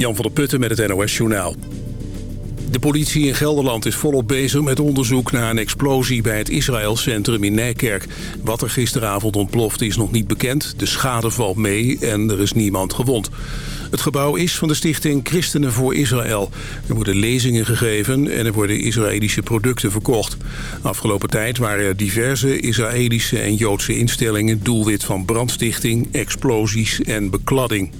Jan van der Putten met het NOS Journaal. De politie in Gelderland is volop bezig met onderzoek naar een explosie bij het Israël-centrum in Nijkerk. Wat er gisteravond ontplofte is nog niet bekend. De schade valt mee en er is niemand gewond. Het gebouw is van de stichting Christenen voor Israël. Er worden lezingen gegeven en er worden Israëlische producten verkocht. Afgelopen tijd waren diverse Israëlische en Joodse instellingen doelwit van brandstichting, explosies en bekladding.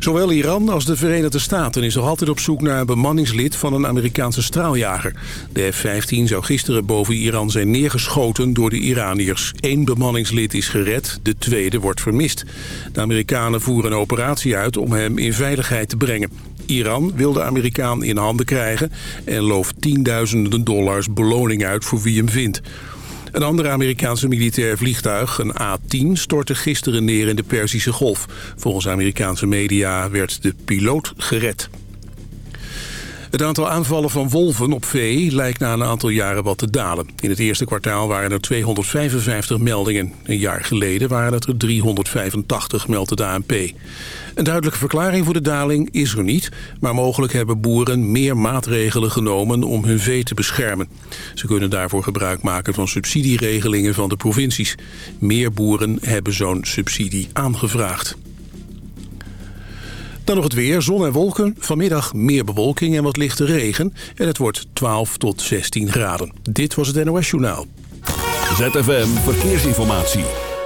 Zowel Iran als de Verenigde Staten is nog altijd op zoek naar een bemanningslid van een Amerikaanse straaljager. De F-15 zou gisteren boven Iran zijn neergeschoten door de Iraniërs. Eén bemanningslid is gered, de tweede wordt vermist. De Amerikanen voeren een operatie uit om hem in veiligheid te brengen. Iran wil de Amerikaan in handen krijgen en looft tienduizenden dollars beloning uit voor wie hem vindt. Een ander Amerikaanse militair vliegtuig, een A-10, stortte gisteren neer in de Perzische Golf. Volgens Amerikaanse media werd de piloot gered. Het aantal aanvallen van wolven op vee lijkt na een aantal jaren wat te dalen. In het eerste kwartaal waren er 255 meldingen. Een jaar geleden waren het er 385, meldt de ANP. Een duidelijke verklaring voor de daling is er niet... maar mogelijk hebben boeren meer maatregelen genomen om hun vee te beschermen. Ze kunnen daarvoor gebruik maken van subsidieregelingen van de provincies. Meer boeren hebben zo'n subsidie aangevraagd. Dan nog het weer, zon en wolken. Vanmiddag meer bewolking en wat lichte regen. En het wordt 12 tot 16 graden. Dit was het NOS Journaal. ZFM Verkeersinformatie.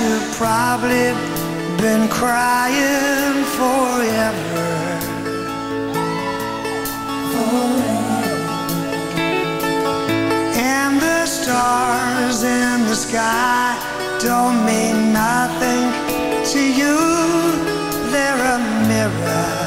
You've probably been crying forever. And the stars in the sky don't mean nothing to you. They're a mirror.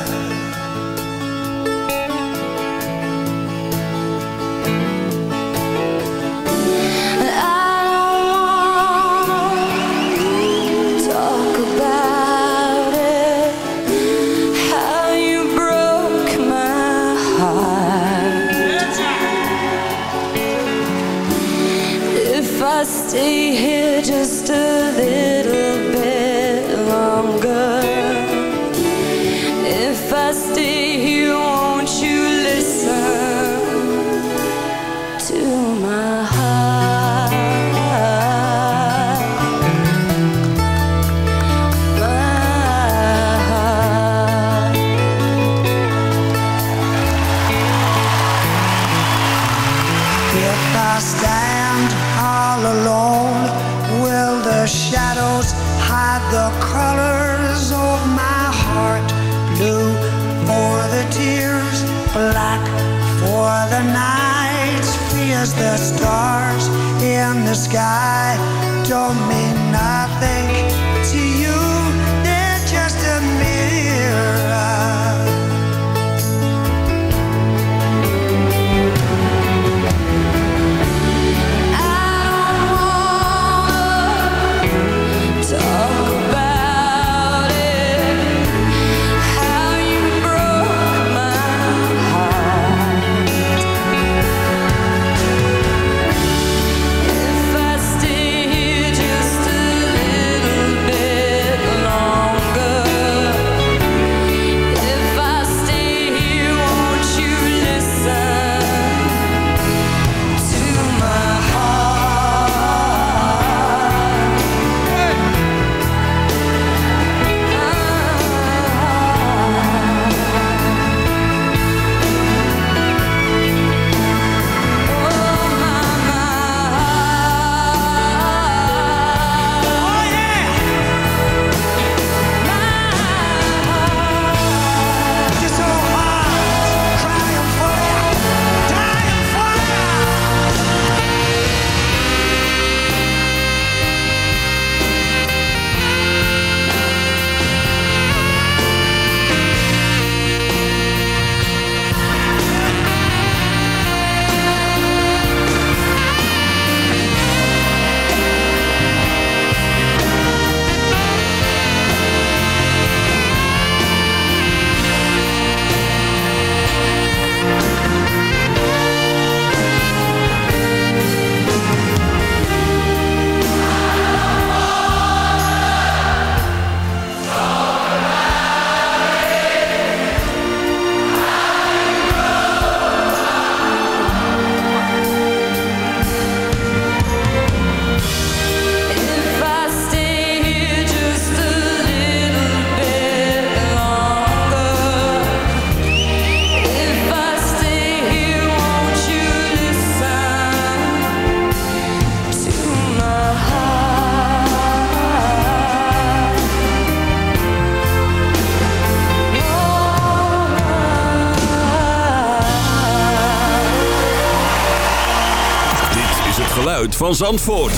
Van Zandvoort.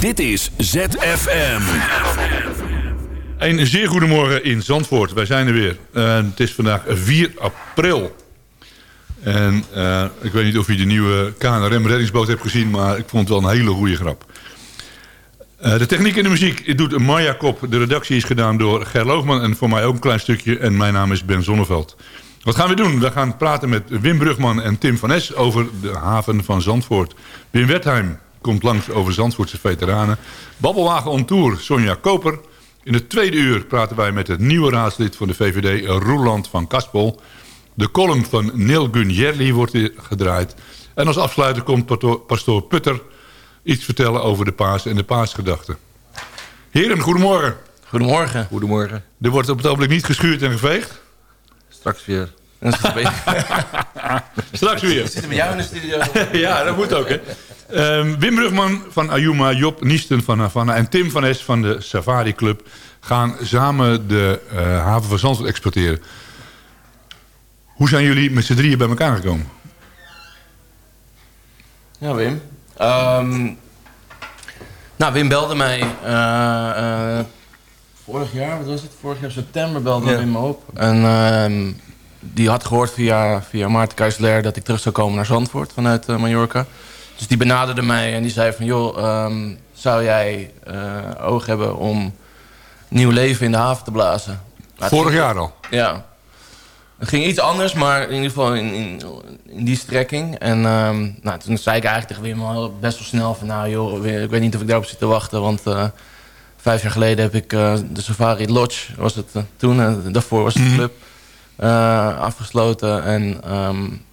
Dit is ZFM. Een zeer goedemorgen in Zandvoort. Wij zijn er weer. Uh, het is vandaag 4 april. En uh, ik weet niet of je de nieuwe KNRM reddingsboot hebt gezien... maar ik vond het wel een hele goede grap. Uh, de techniek en de muziek doet Maya Kop. De redactie is gedaan door Ger Loogman en voor mij ook een klein stukje. En mijn naam is Ben Zonneveld. Wat gaan we doen? We gaan praten met Wim Brugman en Tim van Es over de haven van Zandvoort. Wim Wertheim komt langs over Zandvoortse veteranen. Babbelwagen on Tour, Sonja Koper. In het tweede uur praten wij met het nieuwe raadslid van de VVD, Roeland van Kaspel. De column van Neil Gunjerli wordt gedraaid. En als afsluiter komt pastoor Putter iets vertellen over de paas en de paasgedachten. Heren, goedemorgen. Goedemorgen. Goedemorgen. Er wordt op het ogenblik niet geschuurd en geveegd? Straks weer. Straks weer. We zitten met jou in de studio. ja, dat moet ook, hè. Um, Wim Brugman van Ayuma, Job Niesten van Havana en Tim van Es van de Safari Club... gaan samen de uh, haven van Zandvoort exporteren. Hoe zijn jullie met z'n drieën bij elkaar gekomen? Ja, Wim. Um, nou, Wim belde mij uh, uh, vorig jaar, wat was het? Vorig jaar september belde ja. Wim me op. En uh, die had gehoord via, via Maarten Keisler dat ik terug zou komen naar Zandvoort vanuit Mallorca. Dus die benaderde mij en die zei van... joh, um, zou jij oog hebben om nieuw leven in de haven te blazen? Maar vorig jaar al? Ja. Het ging iets anders, maar in ieder geval in, in, in die strekking. En um, nou, toen zei ik eigenlijk tegen Wim best wel snel van... nou joh, ik weet niet of ik daarop zit te wachten... want uh, vijf jaar geleden heb ik uh, de Safari Lodge, was het uh, toen... en daarvoor was de club, afgesloten. En um,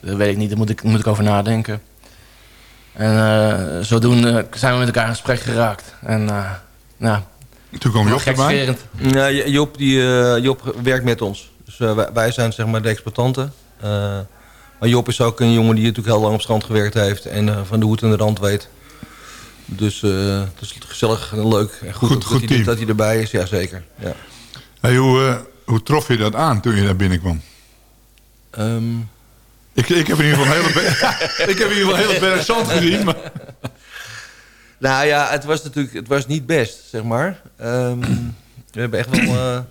dat weet ik niet, daar moet ik, moet ik over nadenken. En zodoende zijn we met elkaar in gesprek geraakt. En nou... Toen kwam Job erbij? Ja, Job, die, Job werkt met ons. Dus uh, wij, wij, zijn zeg maar de exploitanten. Uh, maar Job is ook een jongen die natuurlijk heel lang op strand gewerkt heeft... en uh, van de hoed en de rand weet. Dus het is gezellig en leuk en goed, goed, goed dat, hij, dat, hij, erbij is. Ja, zeker. Ja. Hey, hoe, hoe trof je dat aan toen je daar binnenkwam? Um... Ik, ik, heb in ieder geval een hele, ik heb in ieder geval hele berg zand gezien. Maar... Nou ja, het was natuurlijk het was niet best, zeg maar. Um, we hebben echt wel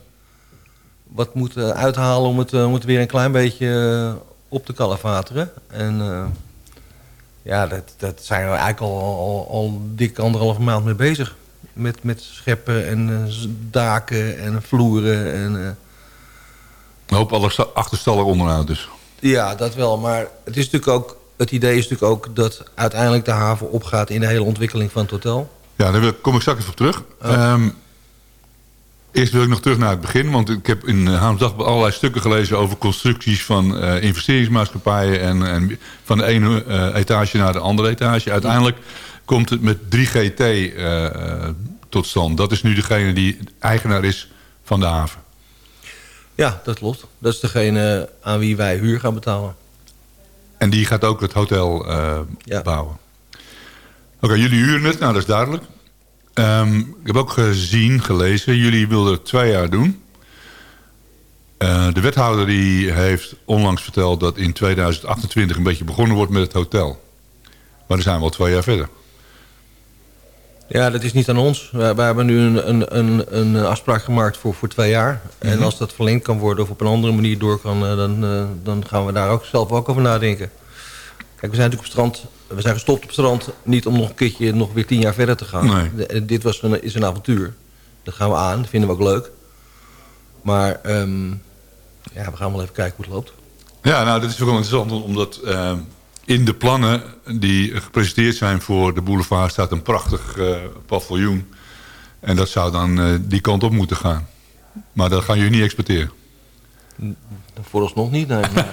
wat moeten uithalen om het, om het weer een klein beetje op te kalafateren. En uh, ja, dat, dat zijn we eigenlijk al, al, al dik anderhalve maand mee bezig. Met, met scheppen en uh, daken en vloeren. En, een hoop alles achterstallig onderhoud dus. Ja, dat wel. Maar het, is natuurlijk ook, het idee is natuurlijk ook dat uiteindelijk de haven opgaat in de hele ontwikkeling van het hotel. Ja, daar kom ik straks even op terug. Oh. Um, Eerst wil ik nog terug naar het begin, want ik heb in Haamsdag allerlei stukken gelezen over constructies van uh, investeringsmaatschappijen en, en, van de ene uh, etage naar de andere etage. Uiteindelijk komt het met 3GT uh, tot stand. Dat is nu degene die eigenaar is van de haven. Ja, dat klopt. Dat is degene aan wie wij huur gaan betalen. En die gaat ook het hotel ja. bouwen? Oké, jullie huren het, nou dat is duidelijk. Um, ik heb ook gezien, gelezen, jullie wilden het twee jaar doen. Uh, de wethouder die heeft onlangs verteld dat in 2028 een beetje begonnen wordt met het hotel. Maar dan zijn we al twee jaar verder. Ja, dat is niet aan ons. We, we hebben nu een, een, een, afspraak gemaakt voor, voor twee jaar. Mm -hmm. En mhm. als dat verlengd kan worden of op een andere manier door kan... dan, uh, dan gaan we daar ook zelf ook over nadenken. Kijk, we zijn natuurlijk op strand we zijn gestopt op strand niet om nog een keertje nog weer tien jaar verder te gaan. Nee. De, dit was een, is een avontuur. Dat gaan we aan, dat vinden we ook leuk. Maar um, ja, we gaan wel even kijken hoe het loopt. Ja, nou, dat is wel interessant, omdat uh, in de plannen die gepresenteerd zijn voor de boulevard staat een prachtig uh, paviljoen. En dat zou dan uh, die kant op moeten gaan. Maar dat gaan jullie niet exporteren. Vooralsnog niet, nee. nee,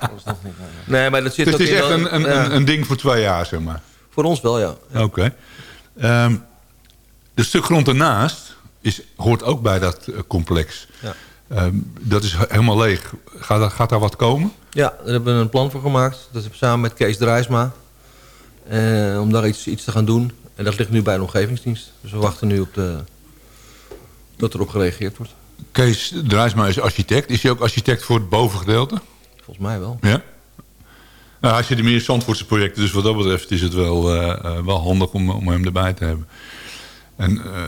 vooralsnog niet, nee. nee maar dat zit dus het is echt een, een, ja. een, ding voor twee jaar, zeg maar? Voor ons wel, ja. ja. Oké. Okay. Um, de stuk grond ernaast is, hoort ook bij dat uh, complex. Ja. Um, dat is helemaal leeg. Gaat, gaat, daar wat komen? Ja, daar hebben we een plan voor gemaakt. Dat is samen met Kees Drijsma. Uh, om daar iets, iets te gaan doen. En dat ligt nu bij de omgevingsdienst. Dus we wachten nu op de, dat erop gereageerd wordt. Kees Drijsma is architect. Is hij ook architect voor het bovengedeelte? Volgens mij wel. Ja. Nou, hij zit in meer Zandvoortse projecten, dus wat dat betreft is het wel, eh, eh, wel handig om, om hem erbij te hebben. En eh,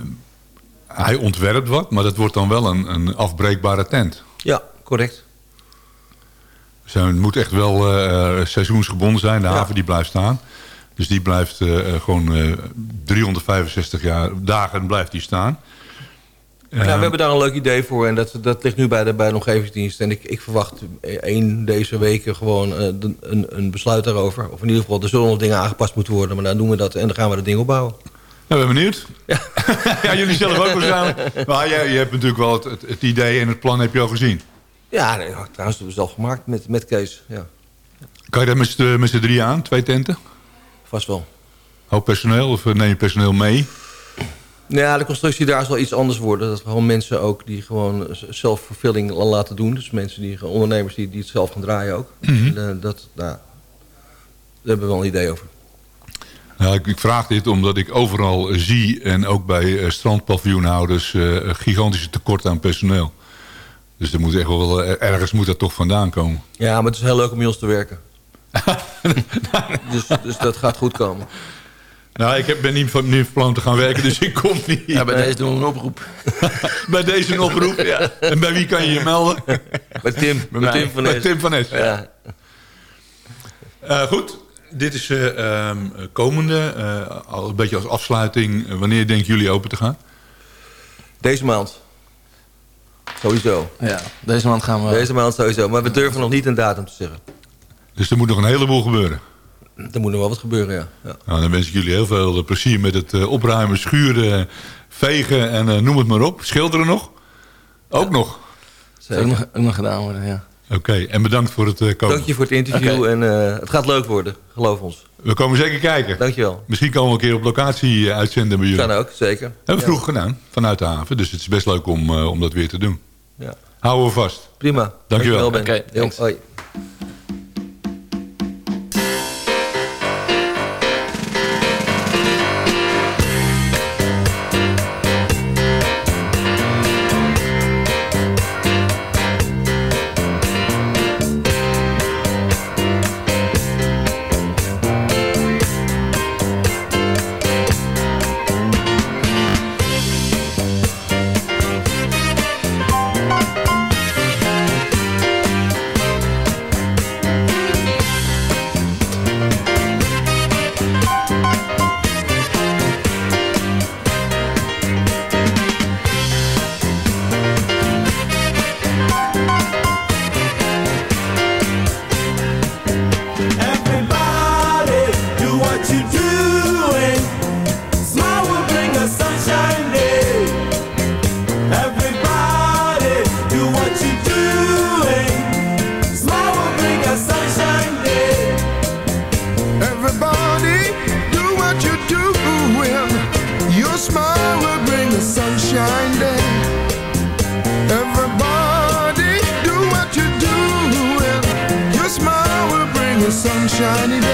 hij ontwerpt wat, maar dat wordt dan wel een, een afbreekbare tent. Ja, correct. Dus hij moet echt wel eh, seizoensgebonden zijn. De Ja. haven die blijft staan. Dus die blijft eh, eh, gewoon eh, 365 jaar, dagen blijft die staan. Ja, we hebben daar een leuk idee voor en dat, dat ligt nu bij de, bij de omgevingsdienst. En ik, ik verwacht één deze weken gewoon eh, een, een besluit daarover. Of in ieder geval, er zullen nog dingen aangepast moeten worden. Maar dan doen we dat en dan gaan we dat ding opbouwen. Nou, ben benieuwd. Ja. jullie zelf ook waarschijnlijk. Maar jij, je hebt natuurlijk wel het, het, het idee en het plan heb je al gezien. Ja, nee, trouwens hebben we zelf gemaakt met, met Kees. Ja, Kan je dat met z'n z'n drie aan, twee tenten? vast wel. Hoop personeel of eh, neem je personeel mee? Nou Ja, de constructie daar zal iets anders worden. Dat gewoon mensen ook die gewoon zelfvervulling laten doen. Dus mensen die ondernemers die, die het zelf gaan draaien ook. Mhm. En, eh, dat, nou, daar hebben we wel een idee over. Nou, ik, ik vraag dit omdat ik overal eh, zie en ook bij eh, strandpaviljoenhouders eh, een gigantische tekort aan personeel. Dus er moet echt wel, eh, ergens moet dat toch vandaan komen. Ja, maar het is heel leuk om bij ons te werken. dus, dus dat gaat goed komen. Nou, ik heb, ben niet van, niet van plan te gaan werken, dus ik kom niet. Ja, bij deze doen we een oproep. bij deze een oproep. Ja. En bij wie kan je je melden? Bij Tim. Bij, mij. Tim van Bij Nes. Tim van Nes. Ja. Eh, goed, dit is ehm, komende, al een beetje als afsluiting. Wanneer denken jullie open te gaan? Deze maand. Sowieso. Ja, deze maand gaan we... Deze maand sowieso. Maar we durven nog niet een datum te zeggen. Dus er moet nog een heleboel gebeuren. Er moet nog wel wat gebeuren, ja. ja. Nou, dan wens ik jullie heel veel eh, plezier met het eh, opruimen, schuren, vegen en eh, noem het maar op. Schilderen nog? Ook nog? Dat ook nog, ook nog gedaan worden, ja. Oké, en bedankt voor het eh, komen. Dank je voor het interview en eh, het gaat leuk worden. Geloof ons. We komen zeker kijken. Dankjewel. Misschien komen we een keer op locatie uitzenden bij jullie. Kan ook, zeker. Hebben we Ja. vroeg gedaan, vanuit de haven. Dus het is best leuk om, eh, om dat weer te doen. Houden we vast. Prima. Dankjewel. Ben. Oké, Jo, thanks. hoi. A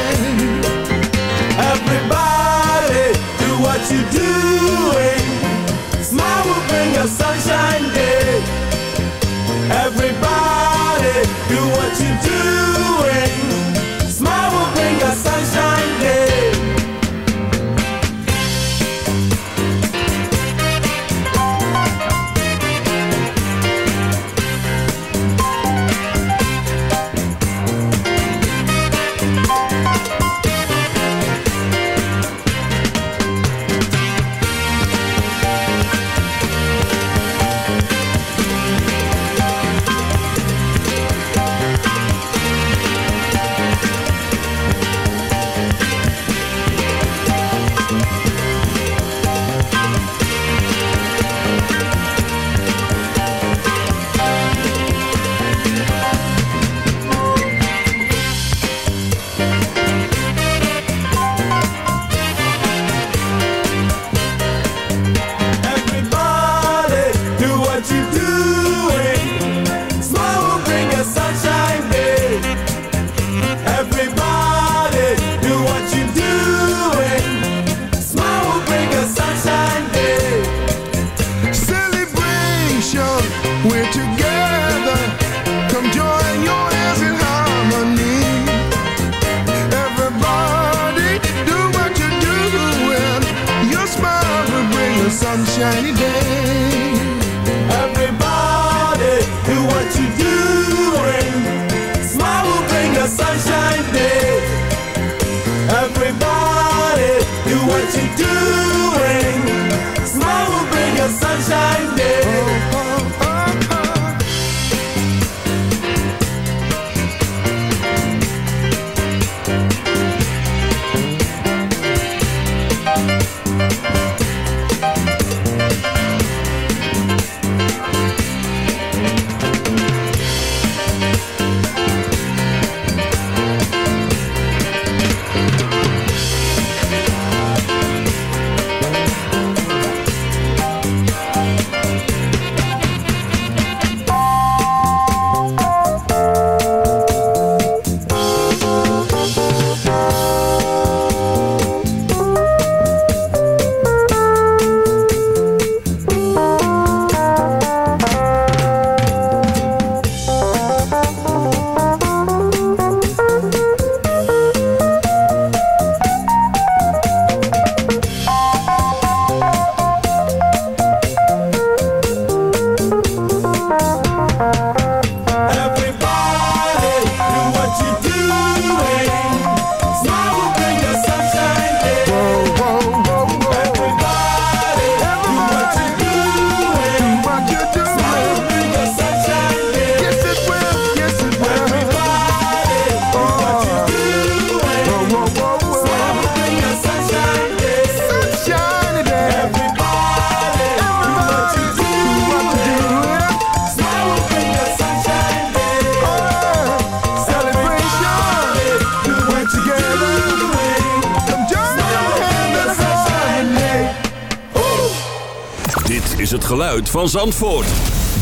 is het geluid van Zandvoort.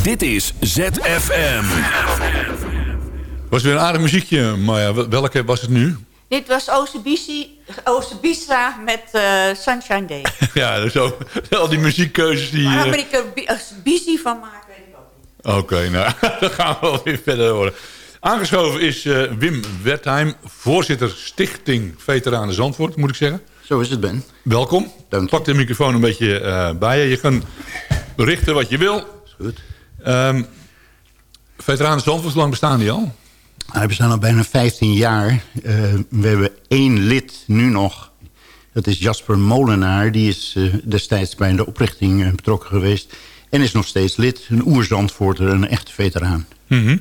Dit is ZFM. Was weer een aardig muziekje, Maya. Wel- Welke was het nu? Dit was Oostebistra met eh, Sunshine Day. ja, zo, al die muziekkeuzes die... Waar eh, moet ik er busy van maken, weet ik ook niet. Oké, nou, dan gaan we wel weer verder horen. Aangeschoven is eh, Wim Wertheim, voorzitter Stichting Veteranen Zandvoort, moet ik zeggen. Zo is het, Ben. Welkom. Pak de microfoon een beetje eh, bij je. Je kan berichten wat je wil. Is goed. Ehm Veteranen Zandvoort, hoe lang bestaan die al? Nou, we zijn al bijna 15 jaar. Eh, we hebben één lid nu nog. Dat is Jasper Molenaar. Die is eh, destijds bij de oprichting eh, betrokken geweest. En is nog steeds lid. Een oerzandvoorter, een echte veteraan. Mhm.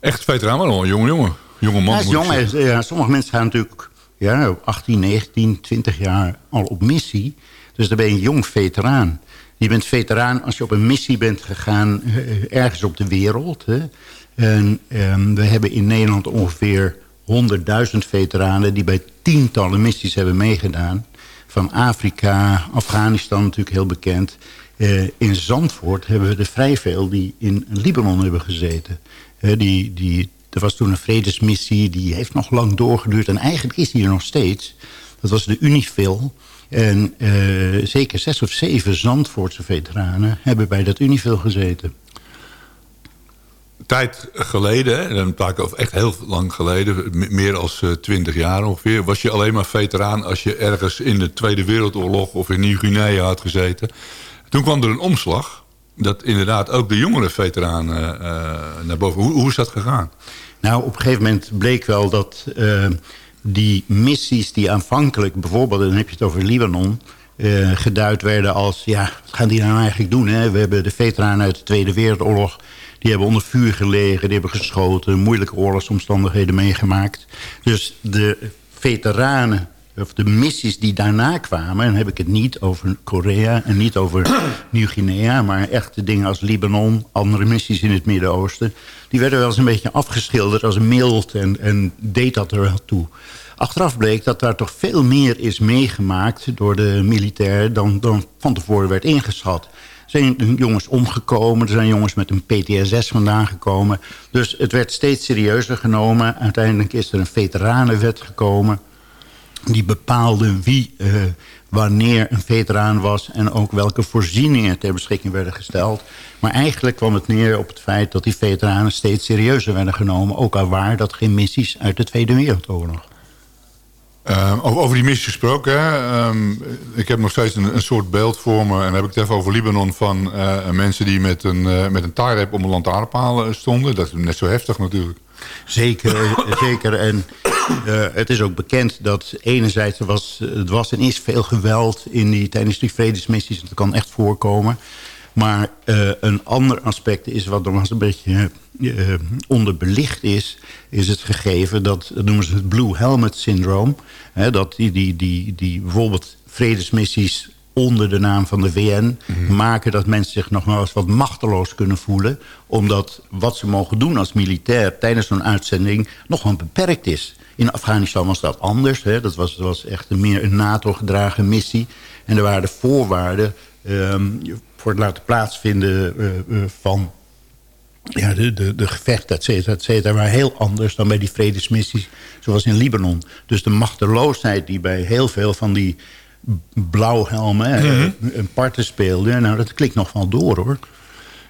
Echt veteraan, maar al een jonge jongen. Jonge man. Hij is jong. hij ja, sommige mensen gaan natuurlijk ja, op 18, 19, 20 jaar al op missie. Dus dan ben je een jong veteraan. Je bent veteraan als je op een missie bent gegaan eh, ergens op de wereld. Hè. En ehm, we hebben in Nederland ongeveer 100.000 veteranen... die bij tientallen missies hebben meegedaan. Van Afrika, Afghanistan natuurlijk heel bekend. Eh, in Zandvoort hebben we er vrij veel die in Libanon hebben gezeten. Eh, die, die, er was toen een vredesmissie, die heeft nog lang doorgeduurd. En eigenlijk is die er nog steeds. Dat was de Unifil. En eh, zeker zes of zeven Zandvoortse veteranen hebben bij dat Unifil gezeten. Tijd geleden, hè, dan praat ik echt heel lang geleden... meer dan twintig jaar ongeveer... was je alleen maar veteraan als je ergens in de Tweede Wereldoorlog... of in Nieuw-Guinea had gezeten. Toen kwam er een omslag... dat inderdaad ook de jongere veteranen eh, naar boven... Hoe, hoe is dat gegaan? Nou, op een gegeven moment bleek wel dat eh, die missies die aanvankelijk... bijvoorbeeld, dan heb je het over Libanon... eh, geduid werden als, ja, wat gaan die nou eigenlijk doen? Hè? We hebben de veteranen uit de Tweede Wereldoorlog... die hebben onder vuur gelegen, die hebben geschoten... moeilijke oorlogsomstandigheden meegemaakt. Dus de veteranen of de missies die daarna kwamen... en dan heb ik het niet over Korea en niet over Nieuw-Guinea... maar echte dingen als Libanon, andere missies in het Midden-Oosten... die werden wel eens een beetje afgeschilderd als mild en, en deed dat er wel toe. Achteraf bleek dat daar toch veel meer is meegemaakt door de militair... dan, dan van tevoren werd ingeschat. Er zijn jongens omgekomen, er zijn jongens met een PTSS vandaan gekomen. Dus het werd steeds serieuzer genomen. Uiteindelijk is er een veteranenwet gekomen die bepaalde wie eh, wanneer een veteraan was... en ook welke voorzieningen ter beschikking werden gesteld. Maar eigenlijk kwam het neer op het feit dat die veteranen steeds serieuzer werden genomen. Ook al waren dat geen missies uit de Tweede Wereldoorlog. Eh, over, die missie gesproken. Ehm, ik heb nog steeds een, een soort beeld voor me. En dan heb ik het even over Libanon van eh, mensen die met een, eh, met een om een lantaarnpaal stonden. Dat is net zo heftig natuurlijk. Zeker, zeker. En eh, het is ook bekend dat enerzijds er was, het was en is veel geweld in die, tijdens die vredesmissies. Dat kan echt voorkomen. Maar eh, een ander aspect is wat nog eens een beetje eh, onderbelicht is... is het gegeven dat, dat noemen ze het Blue Helmet Syndroom. Hè, dat die, die, die, die bijvoorbeeld vredesmissies onder de naam van de VN... maken dat mensen zich nog wel eens wat machteloos kunnen voelen... omdat wat ze mogen doen als militair tijdens zo'n uitzending... nog wel beperkt is. In Afghanistan was dat anders. Hè. Dat was, echt een meer een NATO-gedragen missie. En er waren de voorwaarden ehm, voor het laten plaatsvinden eh, eh, van ja, de, de, de gevechten, et cetera, et cetera, heel anders dan bij die vredesmissies zoals in Libanon. Dus de machteloosheid die bij heel veel van die blauwhelmen Mhm. een parten speelde, nou, dat klikt nog wel door hoor.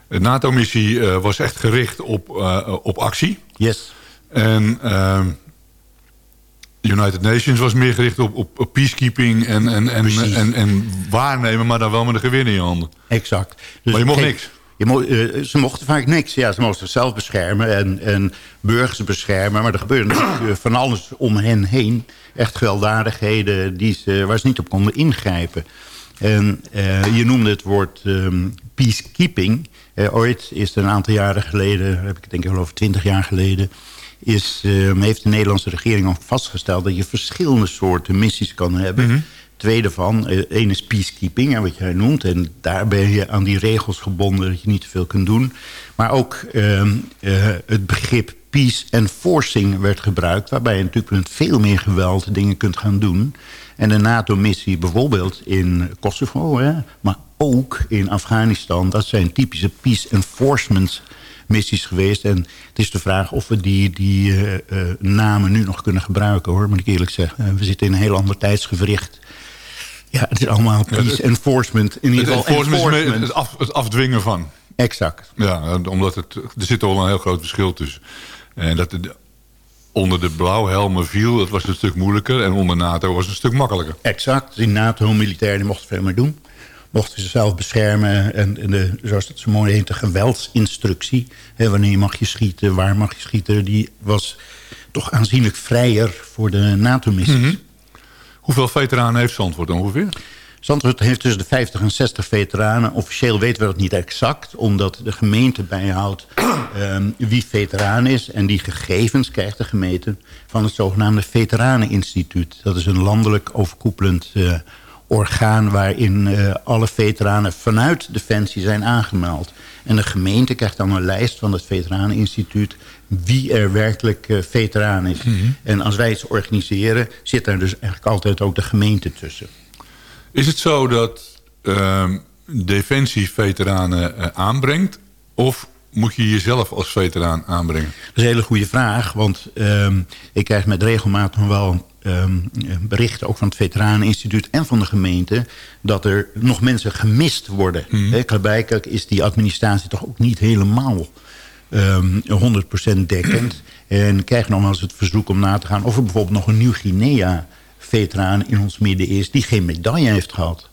De NATO-missie eh, was echt gericht op, eh, op actie. Yes. En ehm, United Nations was meer gericht op, op, op peacekeeping en, en, en, en, en waarnemen, maar dan wel met een gewin in je handen. Exact. Dus maar je mocht niks. Je eh, ze mochten vaak niks. Ja, ze mochten zichzelf beschermen en, en burgers beschermen. Maar er gebeurde eh, van alles om hen heen. Echt gewelddadigheden die ze, waar ze niet op konden ingrijpen. En eh, je noemde het woord ehm, peacekeeping. Ooit is een aantal jaren geleden, heb ik denk ik over twintig jaar geleden... Is, ehm, heeft de Nederlandse regering al vastgesteld... dat je verschillende soorten missies kan hebben. Twee daarvan, eh, één is peacekeeping, hè, wat jij noemt. En daar ben je aan die regels gebonden dat je niet te veel kunt doen. Maar ook ehm, eh, het begrip peace enforcing werd gebruikt... waarbij je natuurlijk met veel meer geweld dingen kunt gaan doen. En de NATO-missie bijvoorbeeld in Kosovo, hè, maar ook in Afghanistan... dat zijn typische peace enforcement missies geweest. En het is de vraag of we die, die eh, namen nu nog kunnen gebruiken, hoor, moet ik eerlijk zeggen. We zitten in een heel ander tijdsgevricht. Ja, het is allemaal peace enforcement. In ieder geval enforcement het, af, het afdwingen van. Exact. Ja, omdat het, er zit al een heel groot verschil tussen. En dat het onder de blauwhelmen viel, dat was een stuk moeilijker. En onder NATO was het een stuk makkelijker. Exact. Die NATO-militairen mochten veel meer doen. Mochten zichzelf beschermen. En, en de, zoals dat zo mooi heet, de geweldsinstructie. Hè, wanneer mag je schieten, waar mag je schieten. Die was toch aanzienlijk vrijer voor de NATO-missies. Mhm. Hoeveel veteranen heeft Zandvoort ongeveer? Zandvoort heeft tussen de 50 en 60 veteranen. Officieel weten we dat niet exact, omdat de gemeente bijhoudt ehm, wie veteraan is. En die gegevens krijgt de gemeente van het zogenaamde Veteraneninstituut. Dat is een landelijk overkoepelend eh, orgaan waarin eh, alle veteranen vanuit Defensie zijn aangemeld. En de gemeente krijgt dan een lijst van het Veteraneninstituut wie er werkelijk eh, veteraan is. En als wij iets organiseren, zit daar dus eigenlijk altijd ook de gemeente tussen. Is het zo dat ehm, Defensie veteranen eh, aanbrengt? Of moet je jezelf als veteraan aanbrengen? Dat is een hele goede vraag, want ehm, ik krijg met regelmaat nog wel ehm, berichten... ook van het Veteraneninstituut en van de gemeente... dat er nog mensen gemist worden. Mm. Is die administratie toch ook niet helemaal ehm 100% dekkend. En krijg nog wel eens het verzoek om na te gaan... of er bijvoorbeeld nog een Nieuw-Guinea-veteraan in ons midden is... die geen medaille heeft gehad.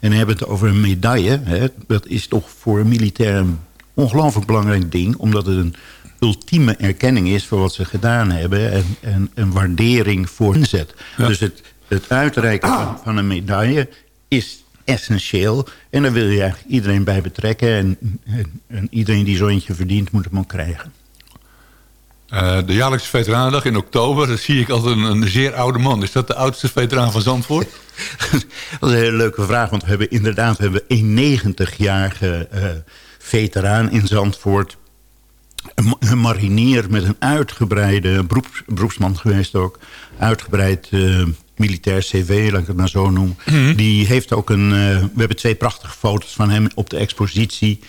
En we hebben het over een medaille. Hè, dat is toch voor een militair een ongelooflijk belangrijk ding... omdat het een ultieme erkenning is voor wat ze gedaan hebben... en, en een waardering voor inzet. Dus het, het uitreiken van, van een medaille is essentieel. En daar wil je eigenlijk iedereen bij betrekken. En, en, en iedereen die zo eentje verdient, moet hem ook krijgen. Uh, de jaarlijkse veteranendag in oktober, daar zie ik altijd een, een, zeer oude man. Is dat de oudste veteraan van Zandvoort? dat is een hele leuke vraag, want we hebben inderdaad we hebben een 91-jarige uh, veteraan in Zandvoort. Een, een, marinier met een uitgebreide beroeps, beroepsman geweest ook. Uitgebreid uh, militair cv, laat ik het maar zo noemen. Mm -hmm. Die heeft ook een... Uh, we hebben twee prachtige foto's van hem op de expositie.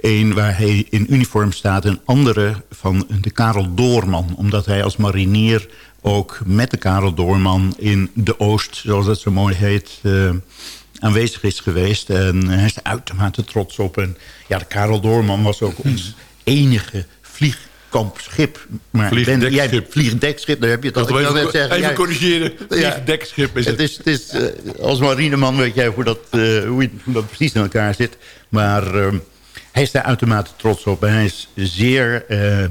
Eén waar hij in uniform staat. Een andere van de Karel Doorman. Omdat hij als marinier ook met de Karel Doorman in de Oost, zoals dat zo mooi heet... Uh, aanwezig is geweest. En hij is er uitermate trots op. En ja, de Karel Doorman was ook ons enige vlieg vliegkampschip. Maar Vliegdekschip. Ben, jij, vliegdekschip, daar heb je het al. Even, net zeggen, even jij- corrigeren. Vliegdekschip is het. Het is, het is, eh, als marineman weet jij hoe dat, eh, hoe, dat precies in elkaar zit. Maar ehm, hij is daar uitermate trots op. En hij is zeer, eh,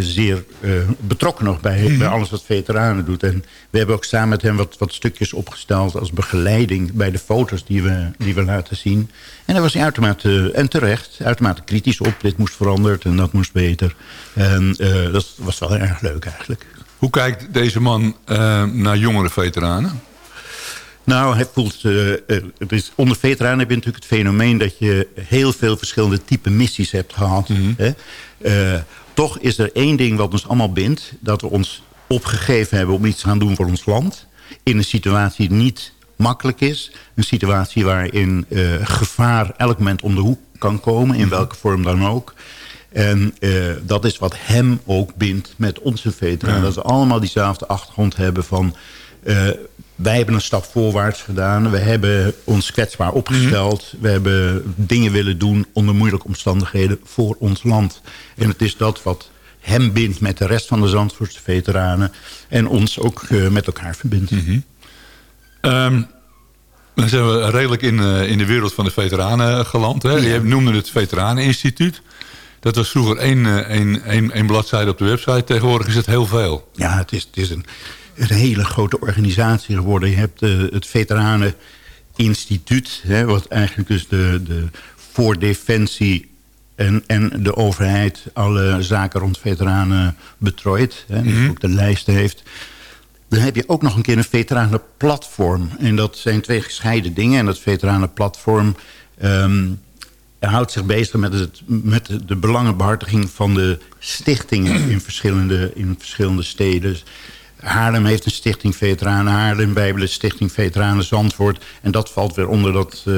zeer eh, betrokken nog bij, Mhm. bij alles wat veteranen doet. En we hebben ook samen met hem wat, wat stukjes opgesteld... als begeleiding bij de foto's die we, die we laten zien. En daar was hij uitermate, en terecht, uitermate kritisch op. Dit moest veranderd en dat moest beter. En eh, dat was wel erg leuk eigenlijk. Hoe kijkt deze man eh, naar jongere veteranen? Nou, hij voelt, eh, eh, het is, onder veteranen heb je natuurlijk het fenomeen... dat je heel veel verschillende type missies hebt gehad. Hè? Eh, toch is er één ding wat ons allemaal bindt... dat we ons opgegeven hebben om iets te gaan doen voor ons land... in een situatie die niet makkelijk is. Een situatie waarin eh, gevaar elk moment om de hoek kan komen... in welke vorm dan ook. En eh, dat is wat hem ook bindt met onze veteranen. Ja. Dat ze allemaal diezelfde achtergrond hebben van... eh, wij hebben een stap voorwaarts gedaan. We hebben ons kwetsbaar opgesteld. We hebben dingen willen doen onder moeilijke omstandigheden voor ons land. En het is dat wat hem bindt met de rest van de Zandvoortse veteranen. En ons ook eh, met elkaar verbindt. Ehm, dan zijn we redelijk in, eh, in de wereld van de veteranen geland. Hè? Je noemde het Veteraneninstituut. Dat was vroeger één, eh, één, één, één bladzijde op de website. Tegenwoordig is het heel veel. Ja, het is, het is een, een hele grote organisatie geworden. Je hebt eh, het Veteraneninstituut, hè, wat eigenlijk dus de, de voor defensie en, en de overheid alle zaken rond veteranen betrooit. Hè, die ook de lijst heeft. Dan heb je ook nog een keer een veteranenplatform. En dat zijn twee gescheiden dingen. En dat veteranenplatform ehm, houdt zich bezig met, het, met de, de belangenbehartiging van de stichtingen in verschillende, in verschillende steden. Haarlem heeft een stichting Veteranen Haarlem. Wij hebben de stichting Veteranen Zandvoort. En dat valt weer onder dat eh,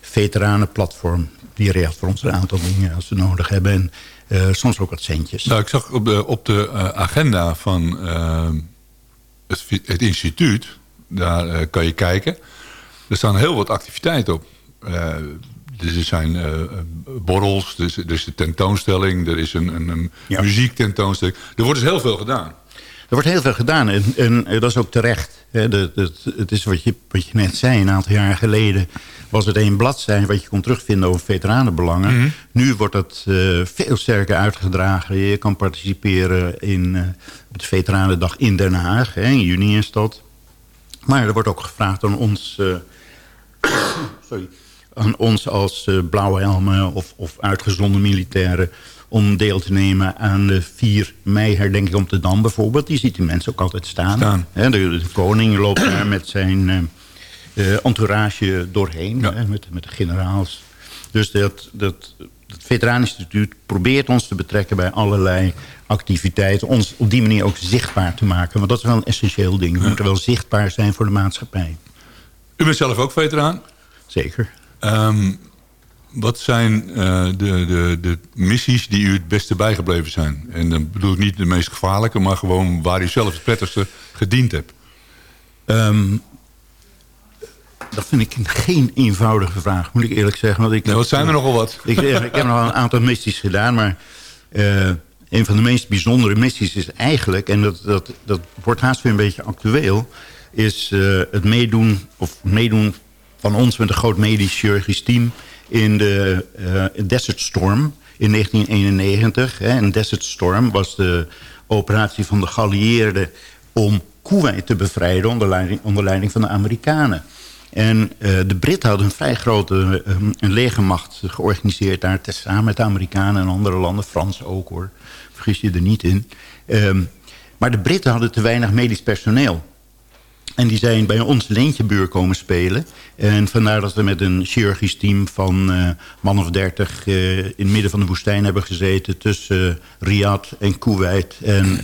veteranenplatform. Die regelt voor ons een aantal dingen als we nodig hebben. En eh, soms ook wat centjes. Nou, ik zag op de, op de eh, agenda van het, het instituut, daar kan je kijken. Er staan heel wat activiteiten op. Dus er zijn borrels, er is, er is een tentoonstelling, er is een, een, een muziektentoonstelling. Er wordt dus heel veel gedaan. Er wordt heel veel gedaan en, en dat is ook terecht. Hè, de- de- het is wat je, wat je net zei, een aantal jaar geleden was het één bladzijde wat je kon terugvinden over veteranenbelangen. Mhm. Nu wordt het eh, veel sterker uitgedragen. Je kan participeren in, eh, op de Veteranendag in Den Haag. Hè, in juni is dat. Maar er wordt ook gevraagd aan ons... eh, sorry, aan ons als blauwe helmen of, of uitgezonden militairen... om deel te nemen aan de 4 mei herdenking op de Dam bijvoorbeeld. Die ziet die mensen ook altijd staan. De, de koning loopt daar met zijn eh, eh, entourage doorheen. Met, met de generaals. Dus dat, dat, het Veteraneninstituut probeert ons te betrekken bij allerlei activiteiten. Ons op die manier ook zichtbaar te maken. Want dat is wel een essentieel ding. We moeten wel zichtbaar zijn voor de maatschappij. U bent zelf ook veteraan? Zeker. Ehm, wat zijn eh, de, de, de missies die u het beste bijgebleven zijn? En dan bedoel ik niet de meest gevaarlijke, maar gewoon waar u zelf het prettigste gediend hebt. Ehm, dat vind ik geen eenvoudige vraag, moet ik eerlijk zeggen. Want ik, Nee, wat zijn er nogal wat? Ik, ik heb nog een aantal missies gedaan, maar eh, een van de meest bijzondere missies is eigenlijk... en dat, dat, dat wordt haast weer een beetje actueel... is eh, het meedoen, of meedoen van ons met een groot medisch chirurgisch team... in de eh, Desert Storm in 1991. Hè. En Desert Storm was de operatie van de geallieerden... om Kuwait te bevrijden onder leiding, onder leiding van de Amerikanen. En eh, de Britten hadden een vrij grote eh, een legermacht georganiseerd daar... samen met de Amerikanen en andere landen, Frans ook hoor. Vergis je er niet in. Ehm, maar de Britten hadden te weinig medisch personeel. En die zijn bij ons Leentjebuur komen spelen. En vandaar dat we met een chirurgisch team van eh, man of dertig... eh, in het midden van de woestijn hebben gezeten... tussen eh, Riyadh en Kuwait. En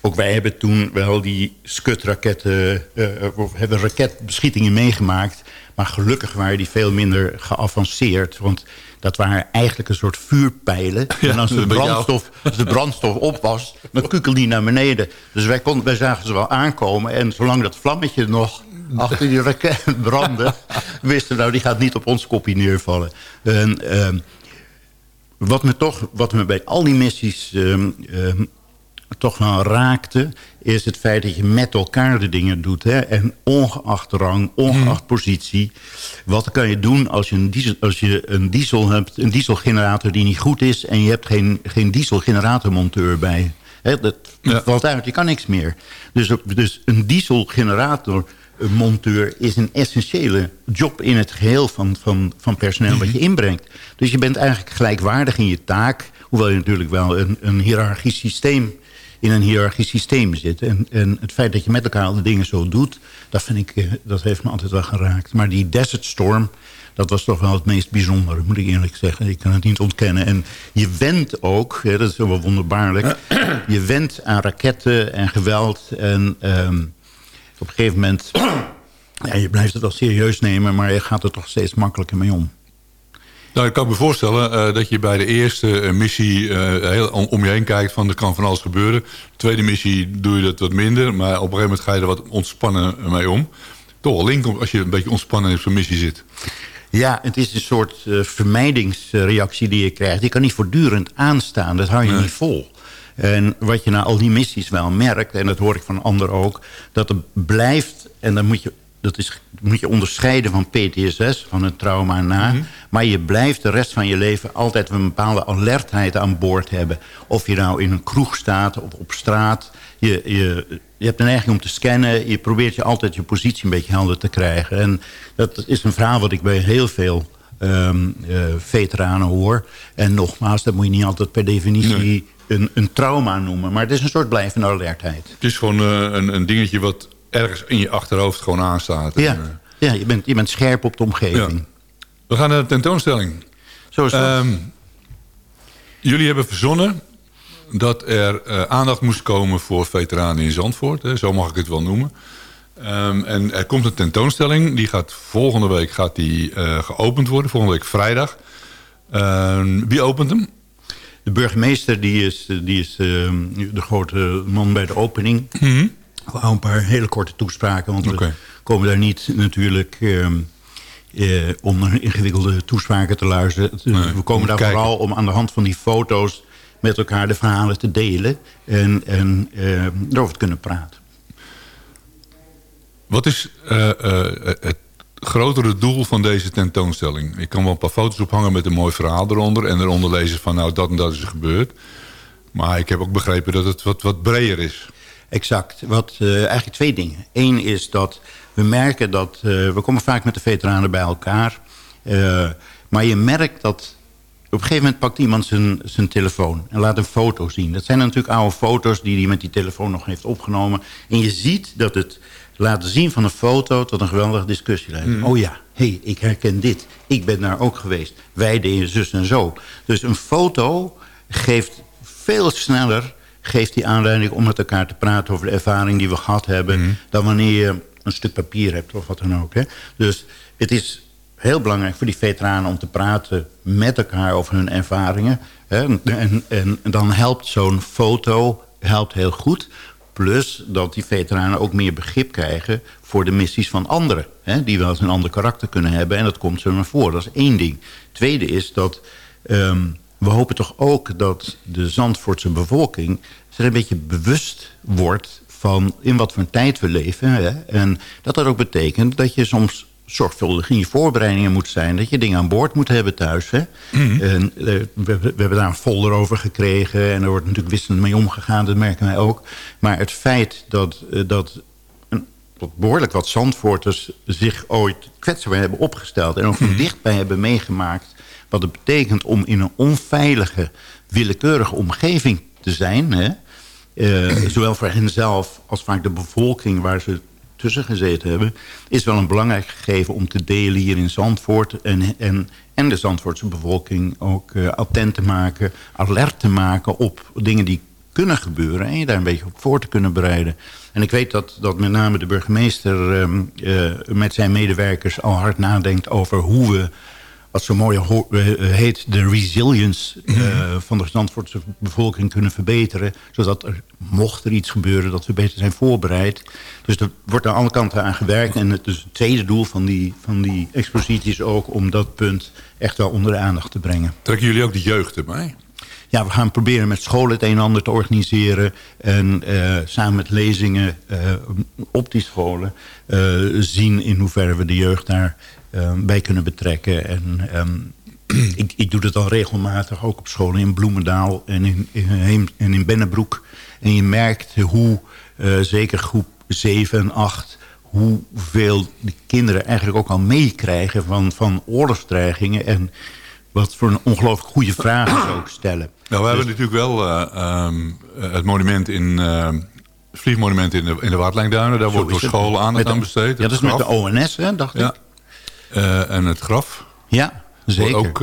ook wij hebben toen wel die Scud-raketten... of hebben raketbeschietingen meegemaakt. Maar gelukkig waren die veel minder geavanceerd. Want dat waren eigenlijk een soort vuurpijlen. Ja, en als de, brandstof, als de brandstof op was, dan kukelde die naar beneden. Dus wij, konden, wij zagen ze wel aankomen. En zolang dat vlammetje nog achter die raket brandde... wisten we, nou, die gaat niet op ons kopje neervallen. En, ehm, wat, me toch, wat me bij al die missies ehm, ehm, toch wel raakte... is het feit dat je met elkaar de dingen doet. Hè? En ongeacht rang, ongeacht positie. Wat kan je doen als je, een diesel, als je een diesel hebt... een dieselgenerator die niet goed is... en je hebt geen, geen dieselgeneratormonteur bij? Hè, dat valt uit, je kan niks meer. Dus, dus een dieselgenerator een monteur is een essentiële job in het geheel van, van, van personeel wat je inbrengt. Dus je bent eigenlijk gelijkwaardig in je taak, hoewel je natuurlijk wel een, een hiërarchisch systeem in een hiërarchisch systeem zit. En, en het feit dat je met elkaar al de dingen zo doet, dat, vind ik, eh, dat heeft me altijd wel geraakt. Maar die Desert Storm, dat was toch wel het meest bijzondere, moet ik eerlijk zeggen. Ik kan het niet ontkennen. En je went ook, hè, dat is wel wonderbaarlijk... je went aan raketten en geweld en... ehm, op een gegeven moment... Ja, je blijft het wel serieus nemen, maar je gaat er toch steeds makkelijker mee om. Nou, ik kan me voorstellen eh, dat je bij de eerste eh, missie eh, heel om, je heen kijkt van er kan van alles gebeuren. De tweede missie doe je dat wat minder, maar op een gegeven moment ga je er wat ontspannen mee om. Toch wel link als je een beetje ontspannen in zo'n missie zit. Ja, het is een soort vermijdingsreactie die je krijgt. Je kan niet voortdurend aanstaan, dat hou je Nee. niet vol. En wat je na al die missies wel merkt, en dat hoor ik van anderen ook... dat er blijft, en dan moet je, dat is, moet je onderscheiden van PTSS, van het trauma na... maar je blijft de rest van je leven altijd een bepaalde alertheid aan boord hebben. Of je nou in een kroeg staat of op straat... Je, je, je hebt een neiging om te scannen. Je probeert je altijd je positie een beetje helder te krijgen. En dat is een verhaal wat ik bij heel veel ehm, eh, veteranen hoor. En nogmaals, dat moet je niet altijd per definitie een, een trauma noemen. Maar het is een soort blijvende alertheid. Het is gewoon eh, een, een dingetje wat ergens in je achterhoofd gewoon aanstaat. Ja, En, eh, ja je, bent, je bent scherp op de omgeving. we gaan naar de tentoonstelling. Zo is dat. Ehm, jullie hebben verzonnen dat er eh, aandacht moest komen voor veteranen in Zandvoort. Hè, zo mag ik het wel noemen. Ehm, en er komt een tentoonstelling. Die gaat volgende week gaat die, eh, geopend worden. Volgende week vrijdag. Ehm, wie opent hem? De burgemeester die is, die is de grote man bij de opening. Mhm. Houden een paar hele korte toespraken. Want we komen daar niet natuurlijk... ehm, eh, om naar ingewikkelde toespraken te luisteren. Nee, we komen om daar kijken. vooral om aan de hand van die foto's... met elkaar de verhalen te delen. En, en ehm, erover te kunnen praten. Wat is eh, eh, het grotere doel van deze tentoonstelling? Ik kan wel een paar foto's ophangen met een mooi verhaal eronder... en eronder lezen van nou dat en dat is gebeurd. Maar ik heb ook begrepen dat het wat, wat breder is. Exact. Wat, eh, eigenlijk twee dingen. Eén is dat we merken dat... eh, we komen vaak met de veteranen bij elkaar. eh, maar je merkt dat... Op een gegeven moment pakt iemand zijn, zijn telefoon en laat een foto zien. Dat zijn natuurlijk oude foto's die hij met die telefoon nog heeft opgenomen. En je ziet dat het laten zien van een foto tot een geweldige discussie leidt. Mhm. Oh ja, hé, hey, ik herken dit. Ik ben daar ook geweest. Wij deden zus en zo. Dus een foto geeft veel sneller geeft die aanleiding om met elkaar te praten over de ervaring die we gehad hebben... dan wanneer je een stuk papier hebt of wat dan ook. Hè. Dus het is heel belangrijk voor die veteranen om te praten met elkaar over hun ervaringen. Hè. En, en, en dan helpt zo'n foto helpt heel goed. Plus dat die veteranen ook meer begrip krijgen voor de missies van anderen. Hè, die wel eens een ander karakter kunnen hebben. En dat komt zo naar voren. Dat is één ding. Tweede is dat ehm, we hopen toch ook dat de Zandvoortse bevolking... zich een beetje bewust wordt van in wat voor een tijd we leven. Hè? En dat dat ook betekent dat je soms zorgvuldig in je voorbereidingen moet zijn. Dat je dingen aan boord moet hebben thuis. Hè? En, eh, we, we hebben daar een folder over gekregen. En er wordt natuurlijk wisselend mee omgegaan. Dat merken wij ook. Maar het feit dat, eh, dat een, tot behoorlijk wat Zandvoorters zich ooit kwetsbaar hebben opgesteld... en ook van dichtbij hebben meegemaakt... wat het betekent om in een onveilige, willekeurige omgeving te zijn... Hè? Eh, zowel voor henzelf als vaak de bevolking waar ze tussen gezeten hebben... is wel een belangrijk gegeven om te delen hier in Zandvoort... en, en, en de Zandvoortse bevolking ook eh, attent te maken... alert te maken op dingen die kunnen gebeuren... en je daar een beetje op voor te kunnen bereiden. En ik weet dat, dat met name de burgemeester ehm, eh, met zijn medewerkers... al hard nadenkt over hoe we wat zo mooi eh, heet de resilience eh, van de Zandvoortse bevolking kunnen verbeteren. Zodat er, mocht er iets gebeuren, dat we beter zijn voorbereid. Dus er wordt aan alle kanten aan gewerkt. En het, dus het tweede doel van die, van die expositie is ook om dat punt echt wel onder de aandacht te brengen. Trekken jullie ook de jeugd erbij? Ja, we gaan proberen met scholen het een en ander te organiseren. En eh, samen met lezingen op die scholen zien in hoeverre we de jeugd daar bij kunnen betrekken. En ehm, ik, ik doe dat al regelmatig, ook op scholen in Bloemendaal en in, en in Bennebroek. En je merkt hoe, eh, zeker groep 7 en 8 hoeveel de kinderen eigenlijk ook al meekrijgen van, van oorlogsdreigingen... en wat voor een ongelooflijk goede vragen ze ook stellen. Nou, we hebben Dus- natuurlijk wel eh, ehm, eh, het monument in... het vliegmonument in de, in de Waardlijnduinen. Daar Zo wordt door scholen aandacht aan besteed. Ja, dat is met de ONS, hè, dacht ja. ik. Eh, en het graf. Ja, zeker. Wordt ook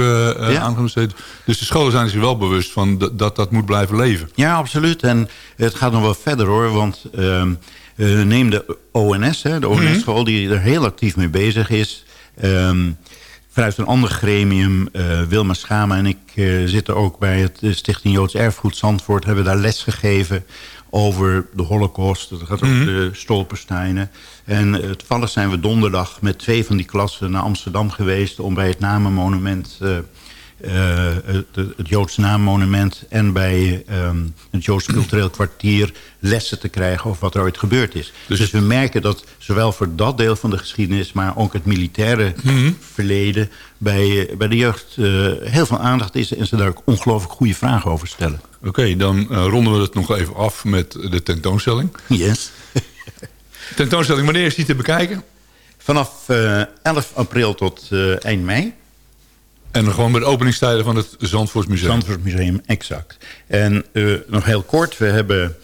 Ja. besteed. Dus de scholen zijn zich wel bewust van dat dat, moet blijven leven. Ja, absoluut. En het gaat nog wel verder hoor. Want eh, neem de ONS, hè, de ONS-school... die er heel actief mee bezig is. Ehm, vanuit een ander gremium, Wilma Schama en ik zitten ook bij het Stichting Joods Erfgoed Zandvoort... hebben daar les gegeven over de holocaust. Dat gaat over de Stolpersteinen. En toevallig zijn we donderdag met twee van die klassen naar Amsterdam geweest... om bij het namenmonument... eh, eh, het, het Joods naammonument en bij ehm, het Joods cultureel kwartier lessen te krijgen over wat er ooit gebeurd is. Dus, we merken dat zowel voor dat deel van de geschiedenis, maar ook het militaire verleden bij, bij de jeugd eh, heel veel aandacht is en ze daar ook ongelooflijk goede vragen over stellen. Oké, dan eh, ronden we het nog even af met de tentoonstelling. Yes. tentoonstelling, wanneer is die te bekijken? Vanaf eh, 11 april tot eh, eind mei. En gewoon bij de openingstijden van het Zandvoortsmuseum. Zandvoortmuseum, exact. En eh, nog heel kort, we hebben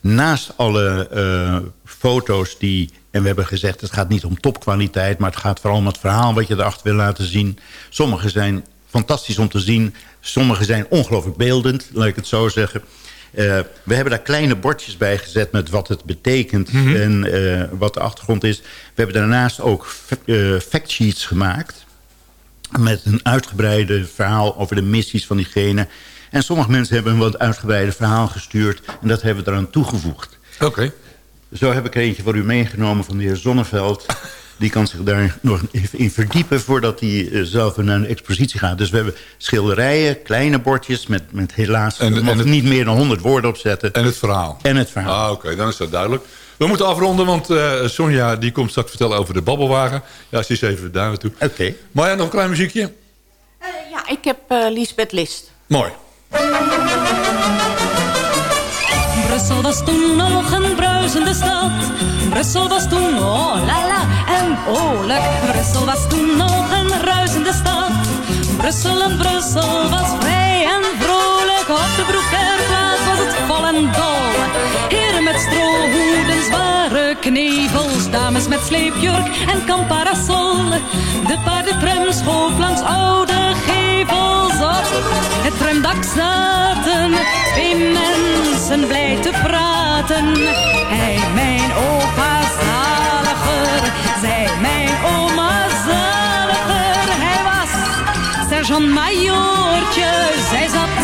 naast alle eh, foto's die... en we hebben gezegd, het gaat niet om topkwaliteit... maar het gaat vooral om het verhaal wat je erachter wil laten zien. Sommige zijn fantastisch om te zien. Sommige zijn ongelooflijk beeldend, laat ik het zo zeggen. Eh, we hebben daar kleine bordjes bij gezet met wat het betekent... en eh, wat de achtergrond is. We hebben daarnaast ook uh, factsheets gemaakt met een uitgebreide verhaal over de missies van diegene. En sommige mensen hebben een wat uitgebreide verhaal gestuurd... en dat hebben we eraan toegevoegd. Oké. Zo heb ik er eentje voor u meegenomen van de heer Zonneveld. Die kan zich daar nog even in verdiepen voordat hij eh, zelf naar een expositie gaat. Dus we hebben schilderijen, kleine bordjes met, met helaas En- mag en het- niet meer dan 100 woorden op zetten. En het verhaal. En het verhaal. Ah, oké, dan is dat duidelijk. We moeten afronden, want eh, Sonja die komt straks vertellen over de babbelwagen. Ja, ze is even daar naartoe. Oké. Maar ja, nog een klein muziekje. Eh, ja, ik heb eh Lisbeth List. Mooi. Brussel was toen nog een bruisende stad. Brussel was toen, oh la la en oorlijk. Brussel was toen nog een ruisende stad. Brussel en Brussel was vrij en vrolijk. Op de Broekerplaats was het vol en dol. Heren met strohoeden, zware knevels. Dames met sleepjurk en kamparasol. De paardenprem schoof langs oude op. Het tramdak zaten twee mensen blij te praten. Hij, mijn opa zaliger, zij, mijn oma zaliger. Hij was sergeant-majoortje, zij zat